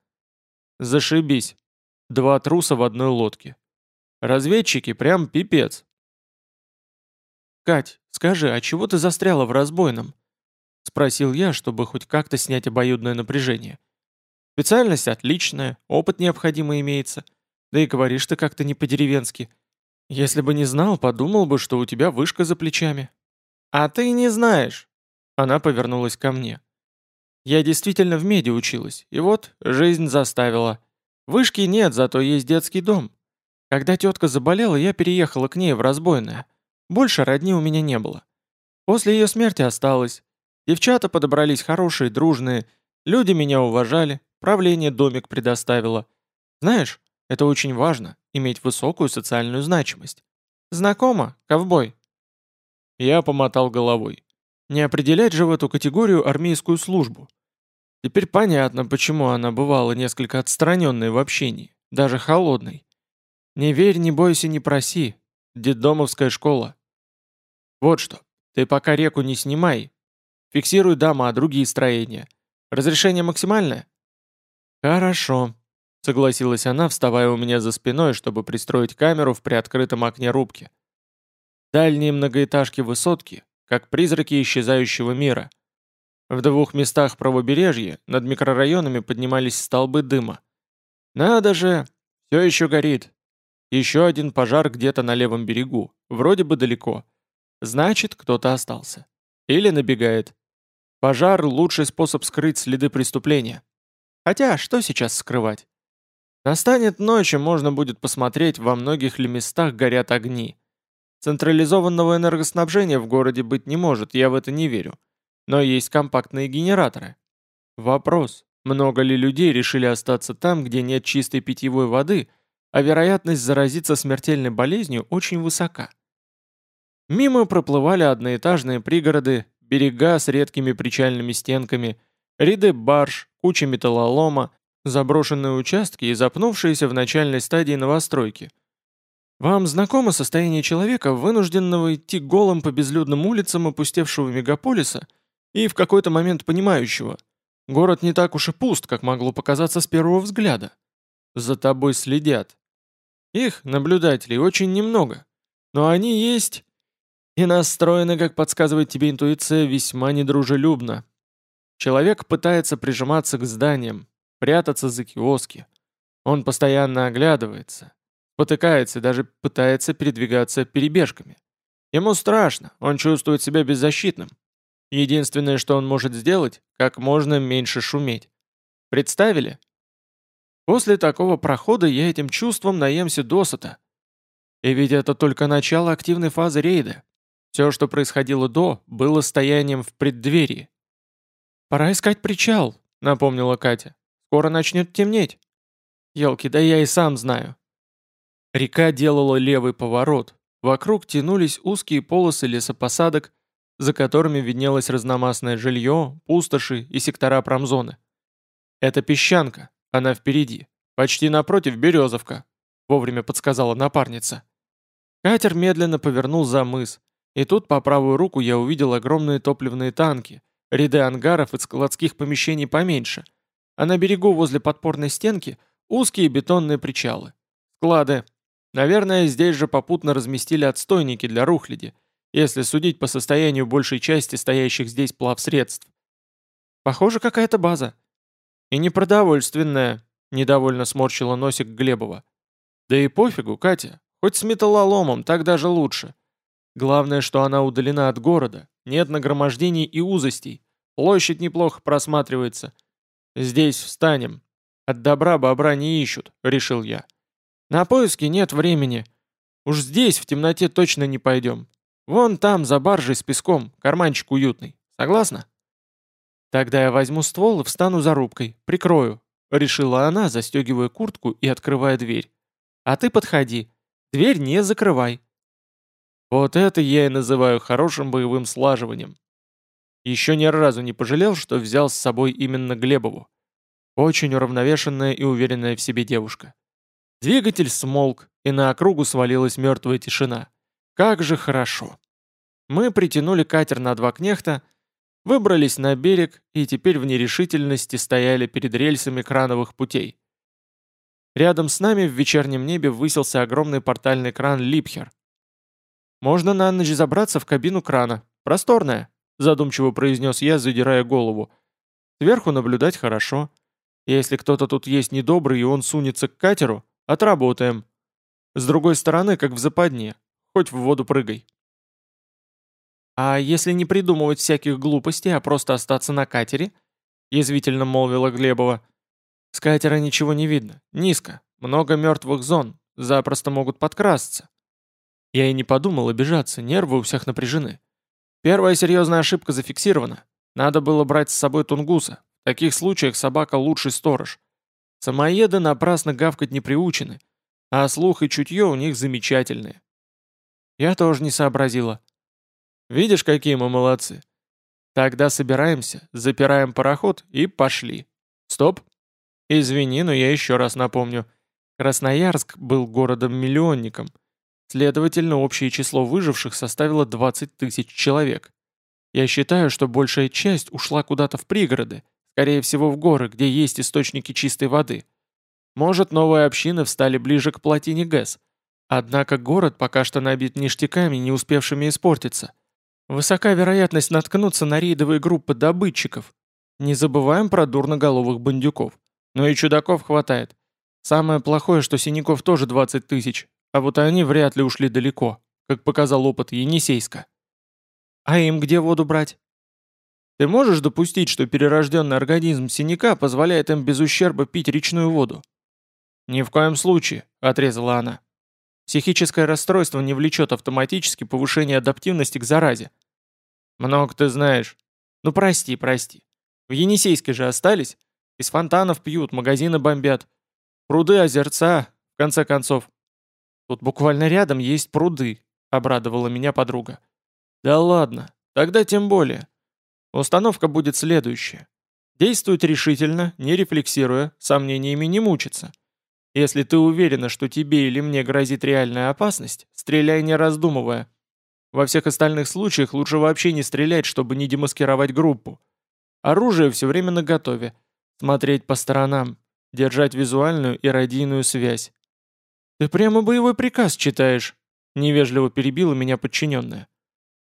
«Зашибись. Два труса в одной лодке. Разведчики прям пипец». «Кать, скажи, а чего ты застряла в разбойном?» — спросил я, чтобы хоть как-то снять обоюдное напряжение. «Специальность отличная, опыт необходимый имеется. Да и говоришь ты как-то не по-деревенски. Если бы не знал, подумал бы, что у тебя вышка за плечами». «А ты не знаешь!» Она повернулась ко мне. «Я действительно в меди училась, и вот жизнь заставила. Вышки нет, зато есть детский дом. Когда тетка заболела, я переехала к ней в разбойное. Больше родни у меня не было. После ее смерти осталось. Девчата подобрались хорошие, дружные, люди меня уважали, правление домик предоставило. Знаешь, это очень важно, иметь высокую социальную значимость. Знакомо, ковбой?» Я помотал головой. Не определять же в эту категорию армейскую службу. Теперь понятно, почему она бывала несколько отстраненной в общении, даже холодной. Не верь, не бойся, не проси. Детдомовская школа. Вот что, ты пока реку не снимай. Фиксируй дома, другие строения. Разрешение максимальное? Хорошо, согласилась она, вставая у меня за спиной, чтобы пристроить камеру в приоткрытом окне рубки. Дальние многоэтажки высотки, как призраки исчезающего мира. В двух местах правобережья над микрорайонами поднимались столбы дыма. Надо же, все еще горит. Еще один пожар где-то на левом берегу, вроде бы далеко. Значит, кто-то остался. Или набегает. Пожар – лучший способ скрыть следы преступления. Хотя, что сейчас скрывать? Настанет ночь, и можно будет посмотреть, во многих ли местах горят огни. Централизованного энергоснабжения в городе быть не может, я в это не верю. Но есть компактные генераторы. Вопрос, много ли людей решили остаться там, где нет чистой питьевой воды, а вероятность заразиться смертельной болезнью очень высока. Мимо проплывали одноэтажные пригороды, берега с редкими причальными стенками, ряды барж, куча металлолома, заброшенные участки и запнувшиеся в начальной стадии новостройки. Вам знакомо состояние человека, вынужденного идти голым по безлюдным улицам опустевшего мегаполиса и в какой-то момент понимающего, город не так уж и пуст, как могло показаться с первого взгляда. За тобой следят. Их, наблюдателей, очень немного. Но они есть и настроены, как подсказывает тебе интуиция, весьма недружелюбно. Человек пытается прижиматься к зданиям, прятаться за киоски. Он постоянно оглядывается, потыкается даже пытается передвигаться перебежками. Ему страшно, он чувствует себя беззащитным. Единственное, что он может сделать, как можно меньше шуметь. Представили? После такого прохода я этим чувством наемся досыта. И ведь это только начало активной фазы рейда. Все, что происходило до, было стоянием в преддверии. «Пора искать причал», — напомнила Катя. Скоро начнет темнеть. Елки, да я и сам знаю. Река делала левый поворот. Вокруг тянулись узкие полосы лесопосадок, за которыми виднелось разномастное жилье, пустоши и сектора промзоны. Это песчанка, она впереди. Почти напротив березовка, вовремя подсказала напарница. Катер медленно повернул за мыс, и тут по правую руку я увидел огромные топливные танки, ряды ангаров и складских помещений поменьше, а на берегу возле подпорной стенки узкие бетонные причалы. Склады. Наверное, здесь же попутно разместили отстойники для рухляди, если судить по состоянию большей части стоящих здесь плавсредств. Похоже, какая-то база. И непродовольственная, недовольно сморщила носик Глебова. Да и пофигу, Катя, хоть с металлоломом, так даже лучше. Главное, что она удалена от города, нет нагромождений и узостей, площадь неплохо просматривается, «Здесь встанем. От добра бобра не ищут», — решил я. «На поиски нет времени. Уж здесь в темноте точно не пойдем. Вон там, за баржей с песком, карманчик уютный. Согласна?» «Тогда я возьму ствол и встану за рубкой, прикрою», — решила она, застегивая куртку и открывая дверь. «А ты подходи. Дверь не закрывай». Вот это я и называю хорошим боевым слаживанием. Еще ни разу не пожалел, что взял с собой именно Глебову. Очень уравновешенная и уверенная в себе девушка. Двигатель смолк, и на округу свалилась мертвая тишина. Как же хорошо. Мы притянули катер на два кнехта, выбрались на берег и теперь в нерешительности стояли перед рельсами крановых путей. Рядом с нами в вечернем небе высился огромный портальный кран Липхер. Можно на ночь забраться в кабину крана. Просторная задумчиво произнес я, задирая голову. Сверху наблюдать хорошо. Если кто-то тут есть недобрый и он сунется к катеру, отработаем. С другой стороны, как в западне, хоть в воду прыгай. «А если не придумывать всяких глупостей, а просто остаться на катере?» — язвительно молвила Глебова. С катера ничего не видно, низко, много мертвых зон, запросто могут подкрасться. Я и не подумал обижаться, нервы у всех напряжены. Первая серьезная ошибка зафиксирована. Надо было брать с собой тунгуса. В таких случаях собака лучший сторож. Самоеды напрасно гавкать не приучены, а слух и чутье у них замечательные. Я тоже не сообразила. Видишь, какие мы молодцы. Тогда собираемся, запираем пароход и пошли. Стоп. Извини, но я еще раз напомню. Красноярск был городом-миллионником. Следовательно, общее число выживших составило 20 тысяч человек. Я считаю, что большая часть ушла куда-то в пригороды, скорее всего в горы, где есть источники чистой воды. Может, новые общины встали ближе к плотине ГЭС. Однако город пока что набит ништяками, не успевшими испортиться. Высока вероятность наткнуться на рейдовые группы добытчиков. Не забываем про дурноголовых бандюков. Но и чудаков хватает. Самое плохое, что синяков тоже 20 тысяч, а вот они вряд ли ушли далеко, как показал опыт Енисейска. А им где воду брать? Ты можешь допустить, что перерожденный организм синяка позволяет им без ущерба пить речную воду? «Ни в коем случае», — отрезала она. «Психическое расстройство не влечет автоматически повышение адаптивности к заразе». «Много ты знаешь». «Ну прости, прости. В Енисейской же остались? Из фонтанов пьют, магазины бомбят. Пруды, озерца, в конце концов. Тут буквально рядом есть пруды, обрадовала меня подруга. Да ладно, тогда тем более. Установка будет следующая. Действует решительно, не рефлексируя, сомнениями не мучиться. Если ты уверена, что тебе или мне грозит реальная опасность, стреляй не раздумывая. Во всех остальных случаях лучше вообще не стрелять, чтобы не демаскировать группу. Оружие все время наготове. Смотреть по сторонам, держать визуальную и радийную связь. «Ты прямо боевой приказ читаешь», — невежливо перебила меня подчиненная.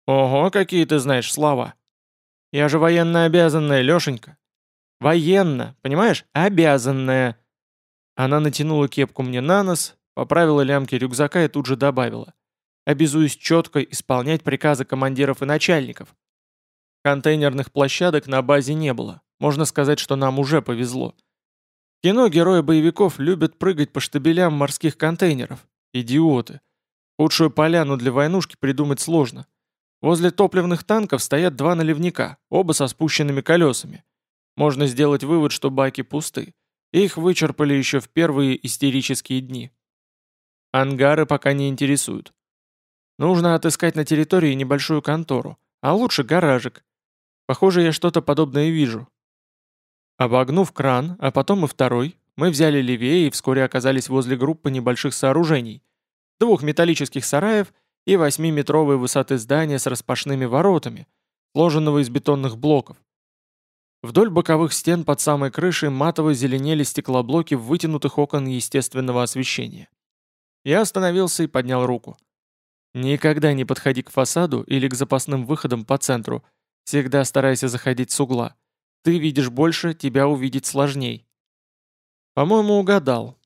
«Ого, какие ты знаешь слова!» «Я же военно обязанная, Лешенька!» «Военно, понимаешь? Обязанная!» Она натянула кепку мне на нос, поправила лямки рюкзака и тут же добавила. «Обязуюсь четко исполнять приказы командиров и начальников». Контейнерных площадок на базе не было. Можно сказать, что нам уже повезло. Кино герои боевиков любят прыгать по штабелям морских контейнеров. Идиоты. Худшую поляну для войнушки придумать сложно. Возле топливных танков стоят два наливника, оба со спущенными колесами. Можно сделать вывод, что баки пусты. Их вычерпали еще в первые истерические дни. Ангары пока не интересуют. Нужно отыскать на территории небольшую контору, а лучше гаражик. Похоже, я что-то подобное вижу. Обогнув кран, а потом и второй, мы взяли левее и вскоре оказались возле группы небольших сооружений. Двух металлических сараев и восьмиметровой высоты здания с распашными воротами, сложенного из бетонных блоков. Вдоль боковых стен под самой крышей матово зеленели стеклоблоки вытянутых окон естественного освещения. Я остановился и поднял руку. Никогда не подходи к фасаду или к запасным выходам по центру. Всегда старайся заходить с угла. Ты видишь больше, тебя увидеть сложней. По-моему, угадал.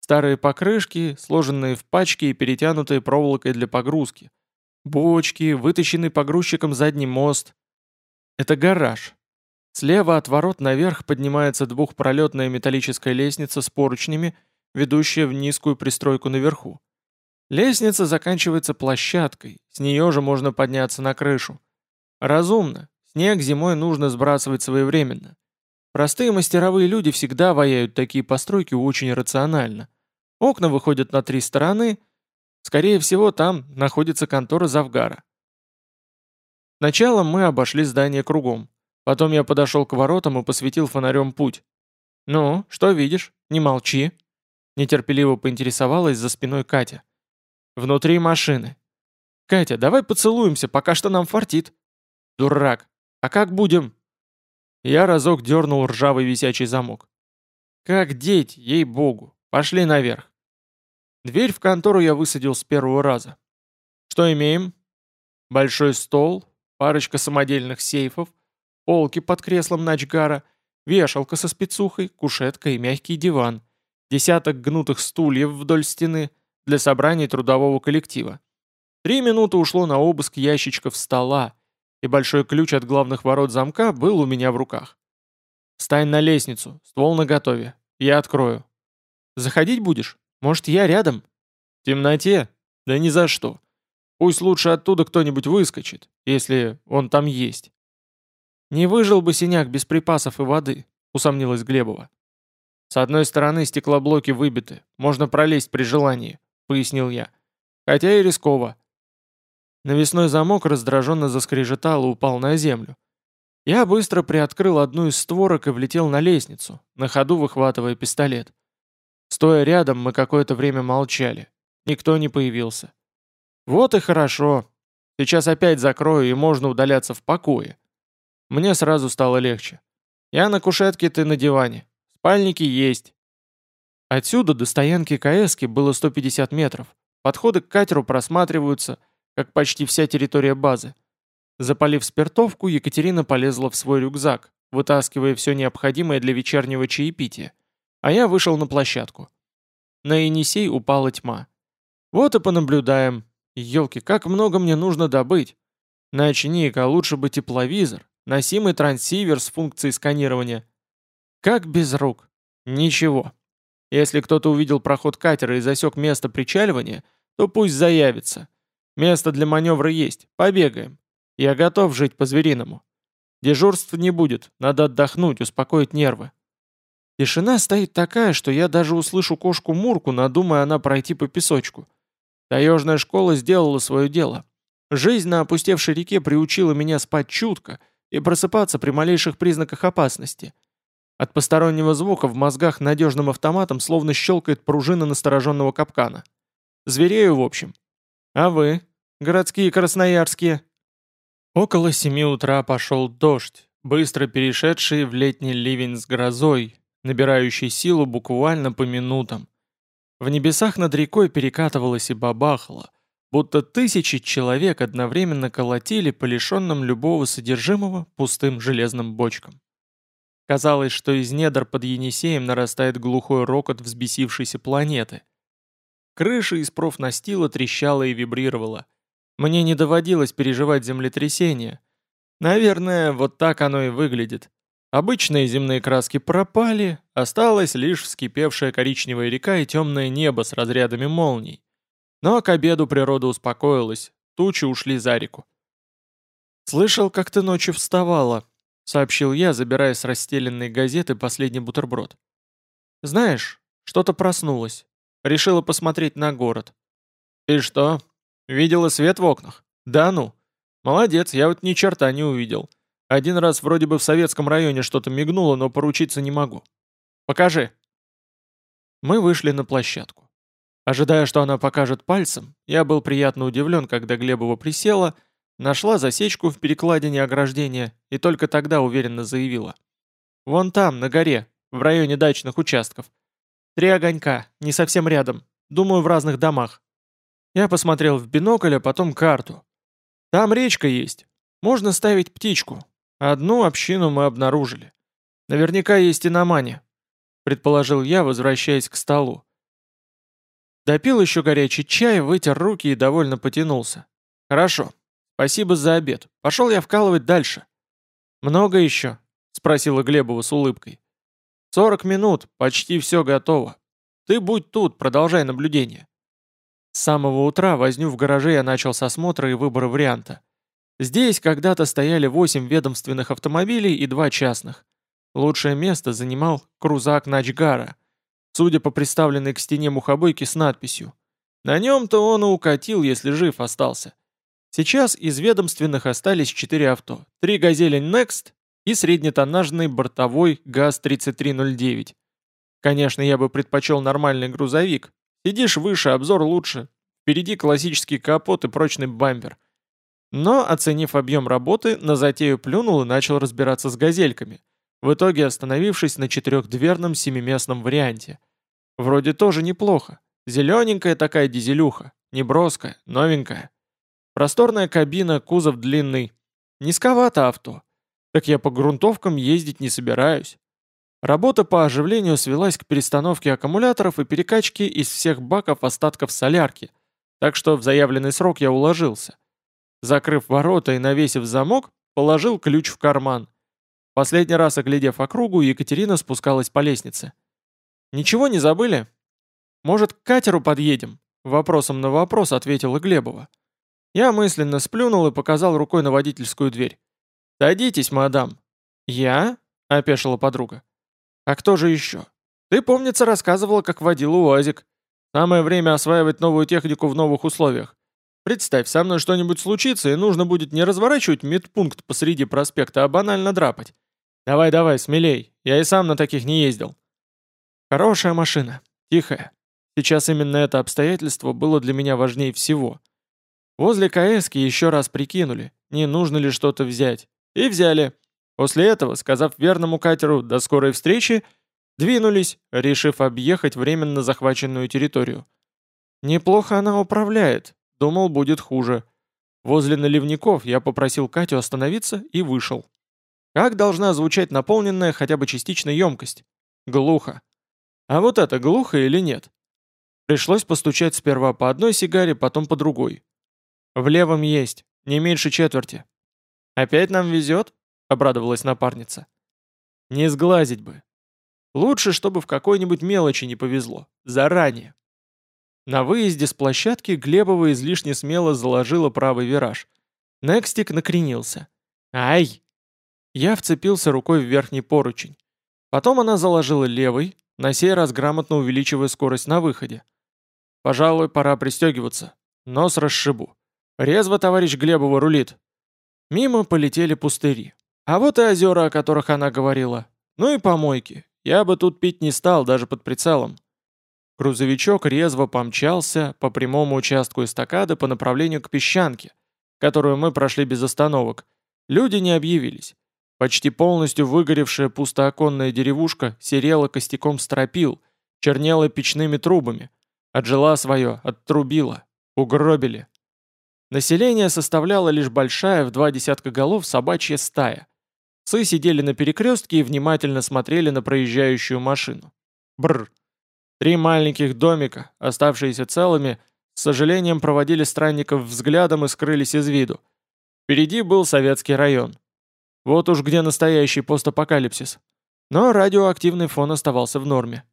Старые покрышки, сложенные в пачки и перетянутые проволокой для погрузки. Бочки, вытащенный погрузчиком задний мост. Это гараж. Слева от ворот наверх поднимается двухпролетная металлическая лестница с поручнями, ведущая в низкую пристройку наверху. Лестница заканчивается площадкой, с нее же можно подняться на крышу. Разумно, Снег зимой нужно сбрасывать своевременно. Простые мастеровые люди всегда ваяют такие постройки очень рационально. Окна выходят на три стороны. Скорее всего, там находится контора Завгара. Сначала мы обошли здание кругом. Потом я подошел к воротам и посветил фонарем путь. «Ну, что видишь? Не молчи!» Нетерпеливо поинтересовалась за спиной Катя. «Внутри машины». «Катя, давай поцелуемся, пока что нам фартит». «Дурак, «А как будем?» Я разок дернул ржавый висячий замок. «Как деть, ей-богу! Пошли наверх!» Дверь в контору я высадил с первого раза. Что имеем? Большой стол, парочка самодельных сейфов, полки под креслом Начгара, вешалка со спецухой, кушетка и мягкий диван, десяток гнутых стульев вдоль стены для собраний трудового коллектива. Три минуты ушло на обыск ящичков стола, и большой ключ от главных ворот замка был у меня в руках. «Встань на лестницу, ствол наготове. я открою. Заходить будешь? Может, я рядом? В темноте? Да ни за что. Пусть лучше оттуда кто-нибудь выскочит, если он там есть. Не выжил бы синяк без припасов и воды, усомнилась Глебова. С одной стороны стеклоблоки выбиты, можно пролезть при желании, пояснил я. Хотя и рисково. Навесной замок раздраженно заскрежетал и упал на землю. Я быстро приоткрыл одну из створок и влетел на лестницу, на ходу выхватывая пистолет. Стоя рядом, мы какое-то время молчали. Никто не появился. Вот и хорошо. Сейчас опять закрою, и можно удаляться в покое. Мне сразу стало легче. Я на кушетке, ты на диване. Спальники есть. Отсюда до стоянки КСки было 150 метров. Подходы к катеру просматриваются, как почти вся территория базы. Запалив спиртовку, Екатерина полезла в свой рюкзак, вытаскивая все необходимое для вечернего чаепития. А я вышел на площадку. На Енисей упала тьма. Вот и понаблюдаем. Елки, как много мне нужно добыть. Начни-ка, а лучше бы тепловизор, носимый трансивер с функцией сканирования. Как без рук? Ничего. Если кто-то увидел проход катера и засек место причаливания, то пусть заявится. Место для маневра есть, побегаем. Я готов жить по-звериному. Дежурств не будет, надо отдохнуть, успокоить нервы. Тишина стоит такая, что я даже услышу кошку Мурку, надумая она пройти по песочку. Таежная школа сделала свое дело. Жизнь на опустевшей реке приучила меня спать чутко и просыпаться при малейших признаках опасности. От постороннего звука в мозгах надежным автоматом словно щелкает пружина настороженного капкана. Зверею, в общем. А вы, городские красноярские? Около семи утра пошел дождь, быстро перешедший в летний ливень с грозой, набирающий силу буквально по минутам. В небесах над рекой перекатывалось и бабахало, будто тысячи человек одновременно колотили по лишенным любого содержимого пустым железным бочкам. Казалось, что из недр под Енисеем нарастает глухой рокот взбесившейся планеты. Крыша из профнастила трещала и вибрировала – мне не доводилось переживать землетрясения. Наверное, вот так оно и выглядит. Обычные земные краски пропали, осталась лишь вскипевшая коричневая река и темное небо с разрядами молний. Но к обеду природа успокоилась, тучи ушли за реку. «Слышал, как ты ночью вставала», — сообщил я, забирая с расстеленной газеты последний бутерброд. «Знаешь, что-то проснулось. Решила посмотреть на город». «И что, Видела свет в окнах? Да ну. Молодец, я вот ни черта не увидел. Один раз вроде бы в советском районе что-то мигнуло, но поручиться не могу. Покажи. Мы вышли на площадку. Ожидая, что она покажет пальцем, я был приятно удивлен, когда Глебова присела, нашла засечку в перекладине ограждения и только тогда уверенно заявила. «Вон там, на горе, в районе дачных участков. Три огонька, не совсем рядом. Думаю, в разных домах. Я посмотрел в бинокль, а потом карту. Там речка есть. Можно ставить птичку. Одну общину мы обнаружили. Наверняка есть и на мане, предположил я, возвращаясь к столу. Допил еще горячий чай, вытер руки и довольно потянулся. Хорошо. Спасибо за обед. Пошел я вкалывать дальше. Много еще? Спросила Глебова с улыбкой. Сорок минут, почти все готово. Ты будь тут, продолжай наблюдение. С самого утра возню в гараже я начал с осмотра и выбора варианта. Здесь когда-то стояли 8 ведомственных автомобилей и 2 частных. Лучшее место занимал крузак Начгара, судя по приставленной к стене мухобойке с надписью. На нем-то он и укатил, если жив остался. Сейчас из ведомственных остались 4 авто. 3 «Газели Next» и среднетоннажный бортовой ГАЗ-3309. Конечно, я бы предпочел нормальный грузовик, Сидишь выше, обзор лучше. Впереди классический капот и прочный бампер. Но, оценив объем работы, на затею плюнул и начал разбираться с газельками, в итоге остановившись на четырехдверном семиместном варианте. Вроде тоже неплохо. Зелененькая такая дизелюха, неброская, новенькая. Просторная кабина, кузов длинный. Низковато авто. Так я по грунтовкам ездить не собираюсь. Работа по оживлению свелась к перестановке аккумуляторов и перекачке из всех баков остатков солярки, так что в заявленный срок я уложился. Закрыв ворота и навесив замок, положил ключ в карман. Последний раз оглядев округу, Екатерина спускалась по лестнице. Ничего не забыли? Может, к катеру подъедем? Вопросом на вопрос ответила Глебова. Я мысленно сплюнул и показал рукой на водительскую дверь. «Садитесь, мадам». «Я?» — опешила подруга. «А кто же еще? Ты, помнится, рассказывала, как водил УАЗик. Самое время осваивать новую технику в новых условиях. Представь, со мной что-нибудь случится, и нужно будет не разворачивать медпункт посреди проспекта, а банально драпать. Давай-давай, смелей, я и сам на таких не ездил». «Хорошая машина, тихая. Сейчас именно это обстоятельство было для меня важнее всего. Возле КСки еще раз прикинули, не нужно ли что-то взять. И взяли. После этого, сказав верному катеру «до скорой встречи», двинулись, решив объехать временно захваченную территорию. Неплохо она управляет, думал, будет хуже. Возле наливников я попросил Катю остановиться и вышел. Как должна звучать наполненная хотя бы частично емкость? Глухо. А вот это глухо или нет? Пришлось постучать сперва по одной сигаре, потом по другой. В левом есть, не меньше четверти. Опять нам везет? Обрадовалась напарница. Не сглазить бы. Лучше, чтобы в какой-нибудь мелочи не повезло. Заранее. На выезде с площадки Глебова излишне смело заложила правый вираж. Некстик накренился. Ай! Я вцепился рукой в верхний поручень. Потом она заложила левый, на сей раз грамотно увеличивая скорость на выходе. Пожалуй, пора пристегиваться. Нос расшибу. Резво товарищ Глебова рулит. Мимо полетели пустыри. А вот и озера, о которых она говорила. Ну и помойки. Я бы тут пить не стал, даже под прицелом. Грузовичок резво помчался по прямому участку эстакады по направлению к песчанке, которую мы прошли без остановок. Люди не объявились. Почти полностью выгоревшая пустооконная деревушка серела костяком стропил, чернела печными трубами, Отжила свое, оттрубила. Угробили. Население составляло лишь большая в два десятка голов собачья стая. Сы сидели на перекрестке и внимательно смотрели на проезжающую машину. Бррр. Три маленьких домика, оставшиеся целыми, с сожалением проводили странников взглядом и скрылись из виду. Впереди был советский район. Вот уж где настоящий постапокалипсис. Но радиоактивный фон оставался в норме.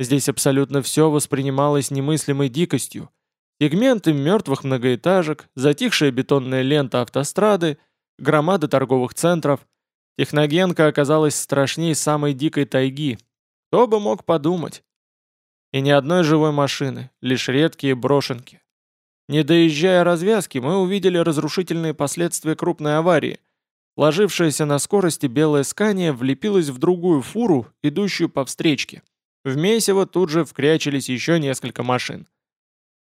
Здесь абсолютно все воспринималось немыслимой дикостью. Сегменты мертвых многоэтажек, затихшая бетонная лента автострады, громады торговых центров. Техногенка оказалась страшней самой дикой тайги. Кто бы мог подумать? И ни одной живой машины, лишь редкие брошенки. Не доезжая развязки, мы увидели разрушительные последствия крупной аварии. Ложившаяся на скорости белая скания влепилась в другую фуру, идущую по встречке. В месиво тут же вкрячились еще несколько машин.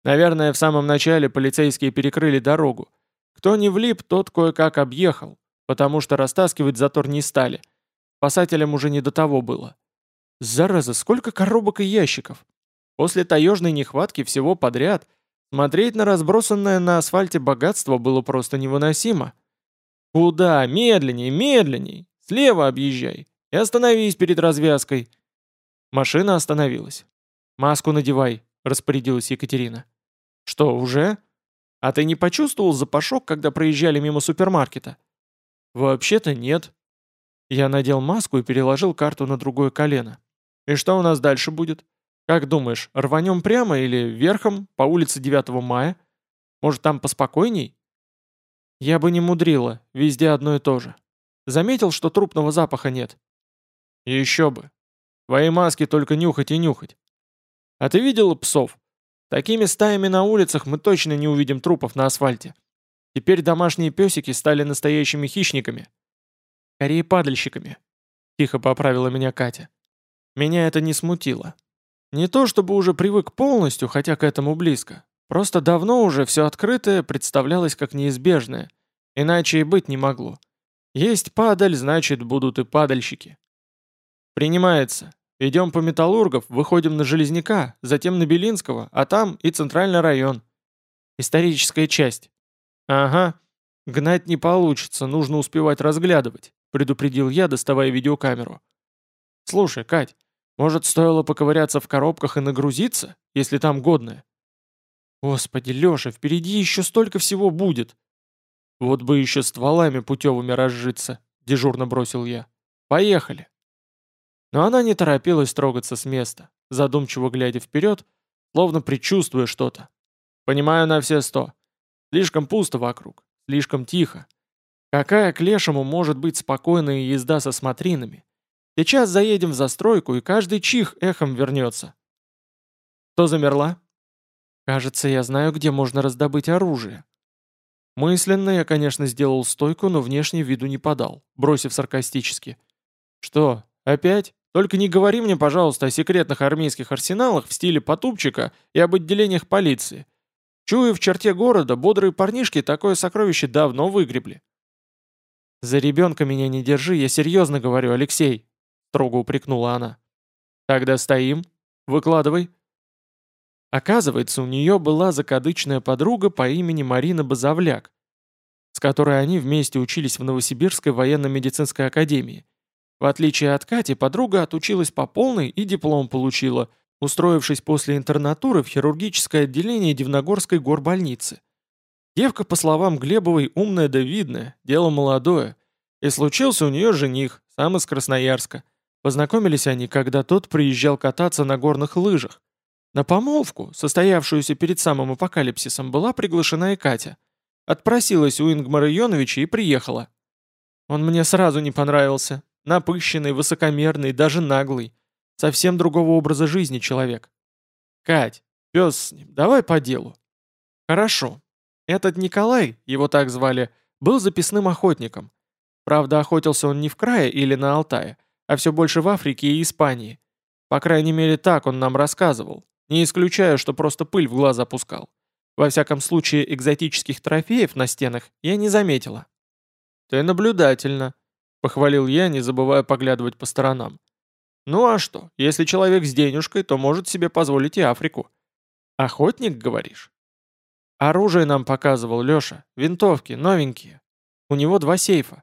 Наверное, в самом начале полицейские перекрыли дорогу. Кто не влип, тот кое-как объехал, потому что растаскивать затор не стали. Спасателям уже не до того было. Зараза, сколько коробок и ящиков! После таежной нехватки всего подряд смотреть на разбросанное на асфальте богатство было просто невыносимо. Куда? Медленней, медленней! Слева объезжай! И остановись перед развязкой. Машина остановилась. «Маску надевай», — распорядилась Екатерина. «Что, уже? А ты не почувствовал запашок, когда проезжали мимо супермаркета?» «Вообще-то нет». Я надел маску и переложил карту на другое колено. «И что у нас дальше будет? Как думаешь, рванем прямо или верхом по улице 9 мая? Может, там поспокойней?» Я бы не мудрила, везде одно и то же. Заметил, что трупного запаха нет. Еще бы. Твои маски только нюхать и нюхать. А ты видела псов? Такими стаями на улицах мы точно не увидим трупов на асфальте. Теперь домашние песики стали настоящими хищниками. Скорее падальщиками. Тихо поправила меня Катя. Меня это не смутило. Не то чтобы уже привык полностью, хотя к этому близко. Просто давно уже все открытое представлялось как неизбежное. Иначе и быть не могло. Есть падаль, значит будут и падальщики. Принимается. Идем по Металлургов, выходим на Железняка, затем на Белинского, а там и Центральный район. Историческая часть. Ага. Гнать не получится, нужно успевать разглядывать, предупредил я, доставая видеокамеру. Слушай, Кать, может, стоило поковыряться в коробках и нагрузиться, если там годное? Господи, Леша, впереди еще столько всего будет. Вот бы еще стволами путевыми разжиться, дежурно бросил я. Поехали. Но она не торопилась трогаться с места, задумчиво глядя вперед, словно предчувствуя что-то. «Понимаю на все сто. Слишком пусто вокруг, слишком тихо. Какая к лешему может быть спокойная езда со смотринами? Сейчас заедем в застройку, и каждый чих эхом вернется». «Кто замерла?» «Кажется, я знаю, где можно раздобыть оружие». Мысленно я, конечно, сделал стойку, но внешне виду не подал, бросив саркастически. «Что, опять?» Только не говори мне, пожалуйста, о секретных армейских арсеналах в стиле потупчика и об отделениях полиции. Чую, в черте города бодрые парнишки такое сокровище давно выгребли. «За ребенка меня не держи, я серьезно говорю, Алексей», — строго упрекнула она. «Тогда стоим. Выкладывай». Оказывается, у нее была закадычная подруга по имени Марина Базовляк, с которой они вместе учились в Новосибирской военно-медицинской академии. В отличие от Кати, подруга отучилась по полной и диплом получила, устроившись после интернатуры в хирургическое отделение Дивногорской горбольницы. Девка, по словам Глебовой, умная да видная, дело молодое. И случился у нее жених, сам из Красноярска. Познакомились они, когда тот приезжал кататься на горных лыжах. На помолвку, состоявшуюся перед самым апокалипсисом, была приглашена и Катя. Отпросилась у Ингмара Йоновича и приехала. Он мне сразу не понравился, Напыщенный, высокомерный, даже наглый. Совсем другого образа жизни человек. Кать, пес с ним, давай по делу. Хорошо. Этот Николай, его так звали, был записным охотником. Правда, охотился он не в крае или на Алтае, а все больше в Африке и Испании. По крайней мере, так он нам рассказывал. Не исключаю, что просто пыль в глаз опускал. Во всяком случае, экзотических трофеев на стенах я не заметила. Ты наблюдательно. — похвалил я, не забывая поглядывать по сторонам. «Ну а что, если человек с денежкой, то может себе позволить и Африку». «Охотник, говоришь?» «Оружие нам показывал Леша, винтовки, новенькие. У него два сейфа».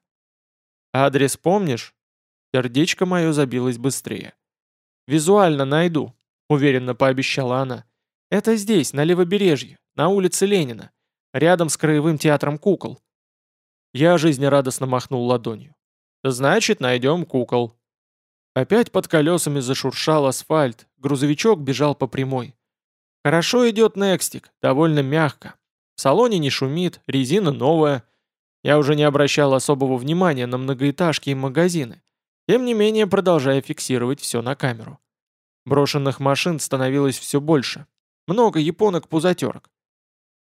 «Адрес помнишь?» Сердечко мое забилось быстрее. «Визуально найду», — уверенно пообещала она. «Это здесь, на левобережье, на улице Ленина, рядом с Краевым театром кукол». Я жизнерадостно махнул ладонью. Значит, найдем кукол. Опять под колесами зашуршал асфальт, грузовичок бежал по прямой. Хорошо идет Некстик, довольно мягко. В салоне не шумит, резина новая. Я уже не обращал особого внимания на многоэтажки и магазины. Тем не менее, продолжая фиксировать все на камеру. Брошенных машин становилось все больше. Много японок-пузатерок.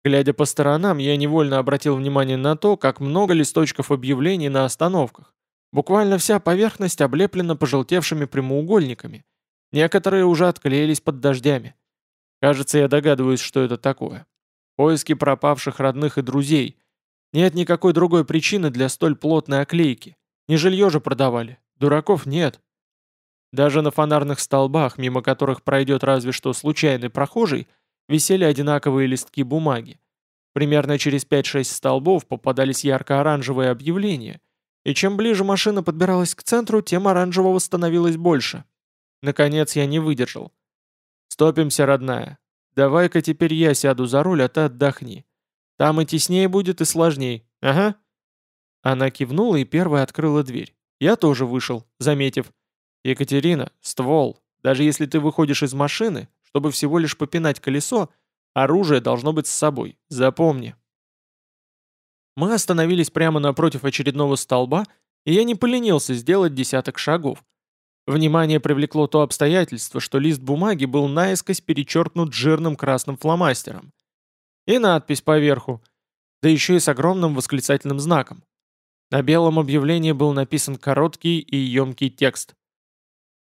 Глядя по сторонам, я невольно обратил внимание на то, как много листочков объявлений на остановках. Буквально вся поверхность облеплена пожелтевшими прямоугольниками. Некоторые уже отклеились под дождями. Кажется, я догадываюсь, что это такое. Поиски пропавших родных и друзей. Нет никакой другой причины для столь плотной оклейки. Не жилье же продавали. Дураков нет. Даже на фонарных столбах, мимо которых пройдет разве что случайный прохожий, висели одинаковые листки бумаги. Примерно через 5-6 столбов попадались ярко-оранжевые объявления, и чем ближе машина подбиралась к центру, тем оранжевого становилось больше. Наконец я не выдержал. «Стопимся, родная. Давай-ка теперь я сяду за руль, а ты отдохни. Там и теснее будет, и сложней. Ага». Она кивнула и первая открыла дверь. Я тоже вышел, заметив. «Екатерина, ствол. Даже если ты выходишь из машины, чтобы всего лишь попинать колесо, оружие должно быть с собой. Запомни». Мы остановились прямо напротив очередного столба, и я не поленился сделать десяток шагов. Внимание привлекло то обстоятельство, что лист бумаги был наискось перечеркнут жирным красным фломастером. И надпись поверху, да еще и с огромным восклицательным знаком. На белом объявлении был написан короткий и емкий текст.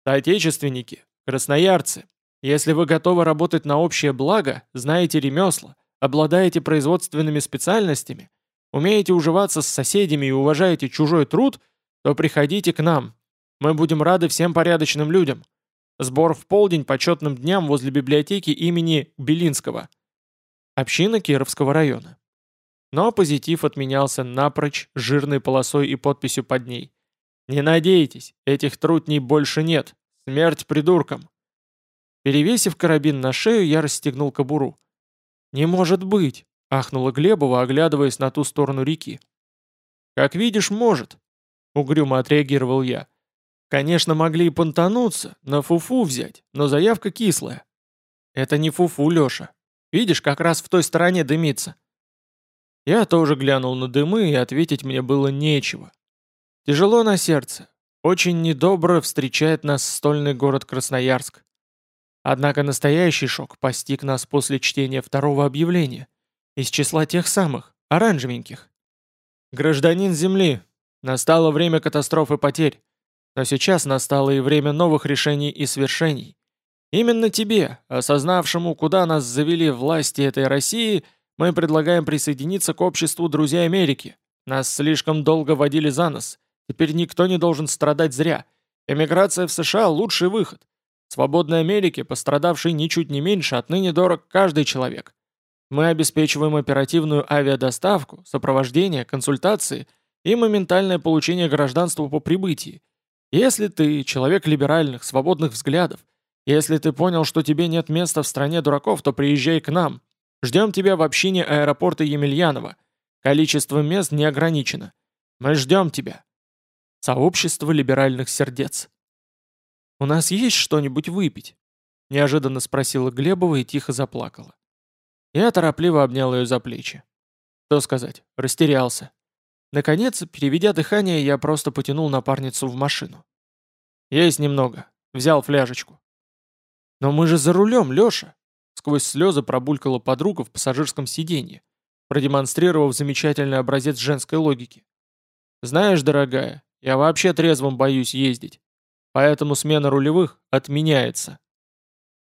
«Соотечественники, красноярцы, если вы готовы работать на общее благо, знаете ремесла, обладаете производственными специальностями, умеете уживаться с соседями и уважаете чужой труд, то приходите к нам. Мы будем рады всем порядочным людям. Сбор в полдень почетным дням возле библиотеки имени Белинского. Община Кировского района. Но позитив отменялся напрочь жирной полосой и подписью под ней. «Не надейтесь, этих трудней больше нет. Смерть придуркам!» Перевесив карабин на шею, я расстегнул кобуру. «Не может быть! — ахнула Глебова, оглядываясь на ту сторону реки. «Как видишь, может», — угрюмо отреагировал я. «В Конечно, могли и понтануться, на фуфу взять, но заявка кислая. Это не фуфу, Леша. Видишь, как раз в той стороне дымится. Я тоже глянул на дымы, и ответить мне было нечего. Тяжело на сердце. Очень недобро встречает нас стольный город Красноярск. Однако настоящий шок постиг нас после чтения второго объявления, из числа тех самых, оранжевеньких. «Гражданин Земли, настало время катастрофы потерь, но сейчас настало и время новых решений и свершений. Именно тебе, осознавшему, куда нас завели власти этой России, мы предлагаем присоединиться к обществу «Друзья Америки». Нас слишком долго водили за нос. Теперь никто не должен страдать зря. Эмиграция в США – лучший выход. В свободной Америке, пострадавшей ничуть не меньше, отныне дорог каждый человек. Мы обеспечиваем оперативную авиадоставку, сопровождение, консультации и моментальное получение гражданства по прибытии. Если ты человек либеральных, свободных взглядов, если ты понял, что тебе нет места в стране дураков, то приезжай к нам. Ждем тебя в общине аэропорта Емельянова. Количество мест не ограничено. Мы ждем тебя. Сообщество либеральных сердец. «У нас есть что-нибудь выпить?» Неожиданно спросила Глебова и тихо заплакала. Я торопливо обнял ее за плечи. Что сказать, растерялся. Наконец, переведя дыхание, я просто потянул напарницу в машину. «Есть немного. Взял фляжечку». «Но мы же за рулем, Леша!» Сквозь слезы пробулькала подруга в пассажирском сиденье, продемонстрировав замечательный образец женской логики. «Знаешь, дорогая, я вообще трезвым боюсь ездить. Поэтому смена рулевых отменяется.